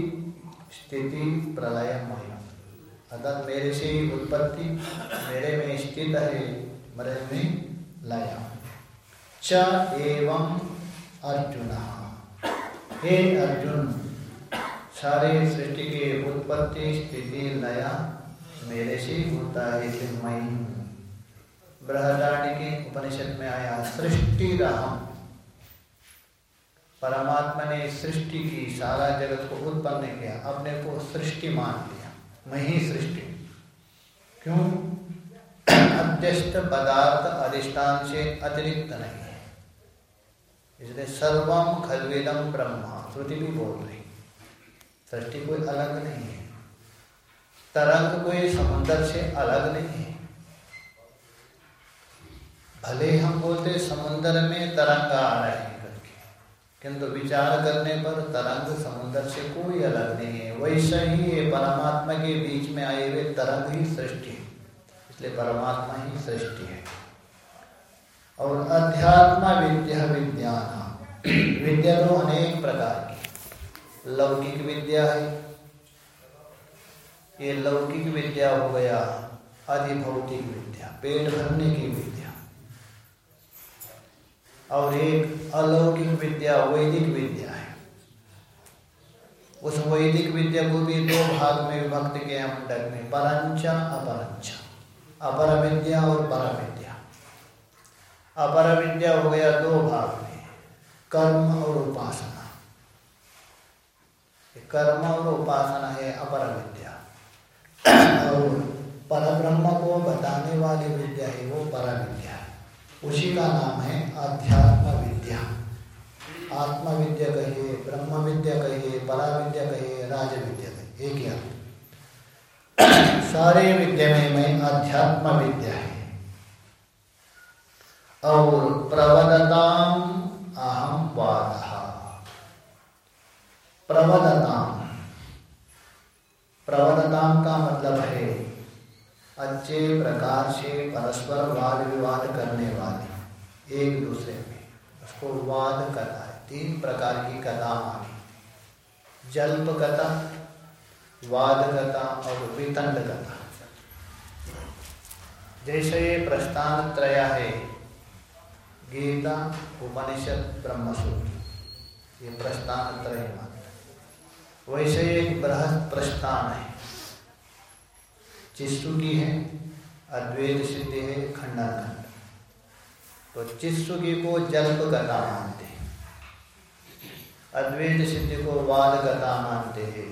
स्थिति प्रलय महिमा अर्थात मेरे से उत्पत्ति, मेरे में स्थित है मेरे में लय च एवं अर्जुन। हे अर्जुन, सारे सृष्टि के उत्पत्ति, स्थिति, लय मेरे से होता है मैं बृहदारण्य के उपनिषद में आया, सृष्टि रहा। परमात्मा ने सृष्टि की, सारा जगत को उत्पन्न किया, अपने को सृष्टि मान लिया, मैं ही सृष्टि। क्यों? अध्यस्त पदार्थ अधिष्ठान से अतिरिक्त नहीं है। इसलिए सर्वम खलवेदम ब्रह्मा, श्रुति भी बोल रही सृष्टि कोई अलग नहीं है। तरंग कोई समुद्र से अलग नहीं है। भले हम बोलते समुद्र में तरंग आ रहे हैं किंतु विचार करने पर तरंग समुद्र से कोई अलग नहीं है। वैसे ही ये परमात्मा के बीच में आए हुए तरंग ही सृष्टि है। इसलिए परमात्मा ही सृष्टि है। और अध्यात्म विद्या विज्ञान। विद्या तो अनेक प्रकार की लौकिक विद्या है। ये लौकिक विद्या हो गया, अधिभौतिक विद्या, पेट भरने की विद्या। और एक अलौकिक विद्या, वैदिक विद्या है। उस वैदिक विद्या को भी दो भाग में विभक्त किया मंडल में परंचा अपरंचा अपर विद्या और पर विद्या अपर विद्या हो गया दो भाग में, कर्म और उपासना। कर्म और उपासना है अपर विद्या और पर ब्रह्म को बताने वाली विद्या है वो पर विद्या उसी का नाम है अध्यात्म विद्या आत्म विद्या कहिए ब्रह्म विद्या कहिए परा विद्या कहिए राज विद्या कहिए, एक ही सारे विद्या में मैं अध्यात्म विद्या है। और प्रवदताम अहम वाद। प्रवदताम प्रवदताम का मतलब है अच्छे प्रकार से परस्पर वाद विवाद करने वाले, एक दूसरे में उसको वाद कथा है, तीन प्रकार की कथा मानी। जल्प कथा, वाद कथा और वितंड कथा। जैसे ये प्रस्थान त्रय है, गीता, उपनिषद, ब्रह्मसूत्र, ये प्रस्थान त्रय मात्र वैसे एक बृहद प्रस्थान है। चिस्सु की है, अद्वैत सिद्धि है खंडन खंड तो चिस्सुकी को जल्प करना मानते हैं। अद्वैत सिद्धि को वाद करना मानते हैं।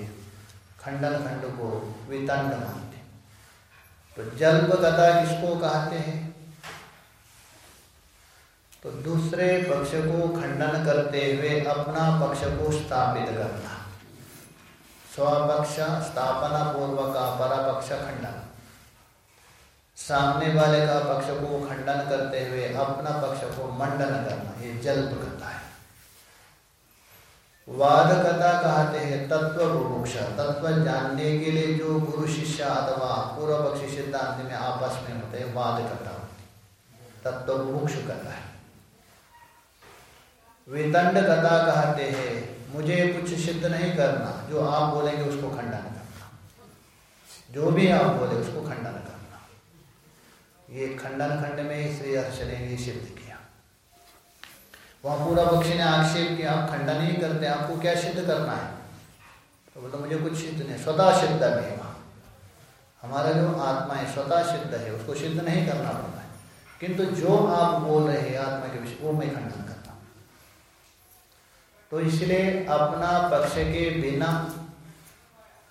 खंडन खंड को वितंड मानते तो जल्प कथा किसको कहते हैं? तो दूसरे पक्ष को खंडन करते हुए अपना पक्ष को स्थापित करना। स्वपक्ष स्थापना पूर्वक परापक्ष खंडन। सामने वाले का पक्ष को खंडन करते हुए अपना पक्ष को मंडन करना, ये जल्प करता है। वाद कथा कहते हैं तत्व बुभुक्ष। तत्व जानने के लिए जो गुरु शिष्य अथवा पूर्व पक्षी सिद्धांत में आपस में होते हैं, वाद कथा होती तत्व बुभुक्ष कथा है। वितंड कथा कहते हैं मुझे कुछ सिद्ध नहीं करना। जो आप बोलेंगे उसको खंडन करना। जो भी आप बोले उसको खंडन करना। ये खंडन खंड में श्री हर्ष ने सिद्ध किया। वहाँ पूरा पक्षी ने आक्षेप किया, आप खंडन ही करते हैं, आपको क्या सिद्ध करना है? तो बोलते मुझे कुछ सिद्ध नहीं, स्वतः सिद्ध नहीं वहाँ हमारा जो आत्मा है, स्वतः सिद्ध है, उसको सिद्ध नहीं करना पड़ता है। किंतु जो आप बोल रहे हैं आत्मा के विषय, वो मैं खंडन तो इसलिए अपना पक्ष के बिना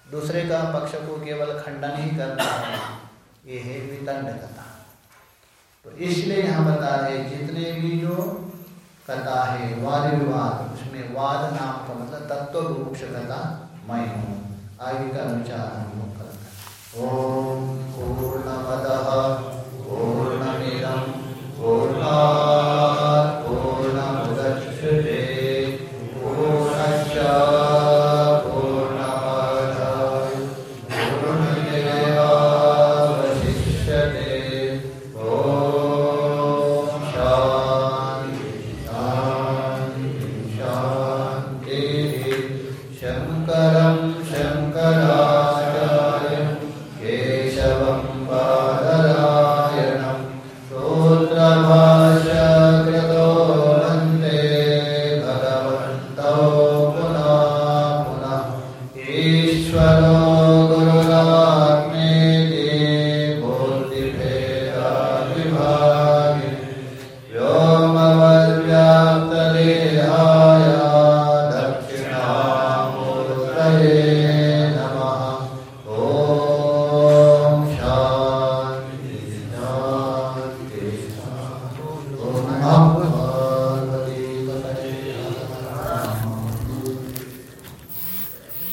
दूसरे का पक्ष को केवल खंडन ही करना है। ये है वितंड कथा। तो इसलिए यहाँ बता रहे जितने भी जो कथा है, वाद विवाद, उसमें वाद नाम का मतलब तत्व वृक्ष कथा मैं हूँ। आगे का विचार हम लोग करते ओम पूर्णमद पूर्णमिदम पूर्णा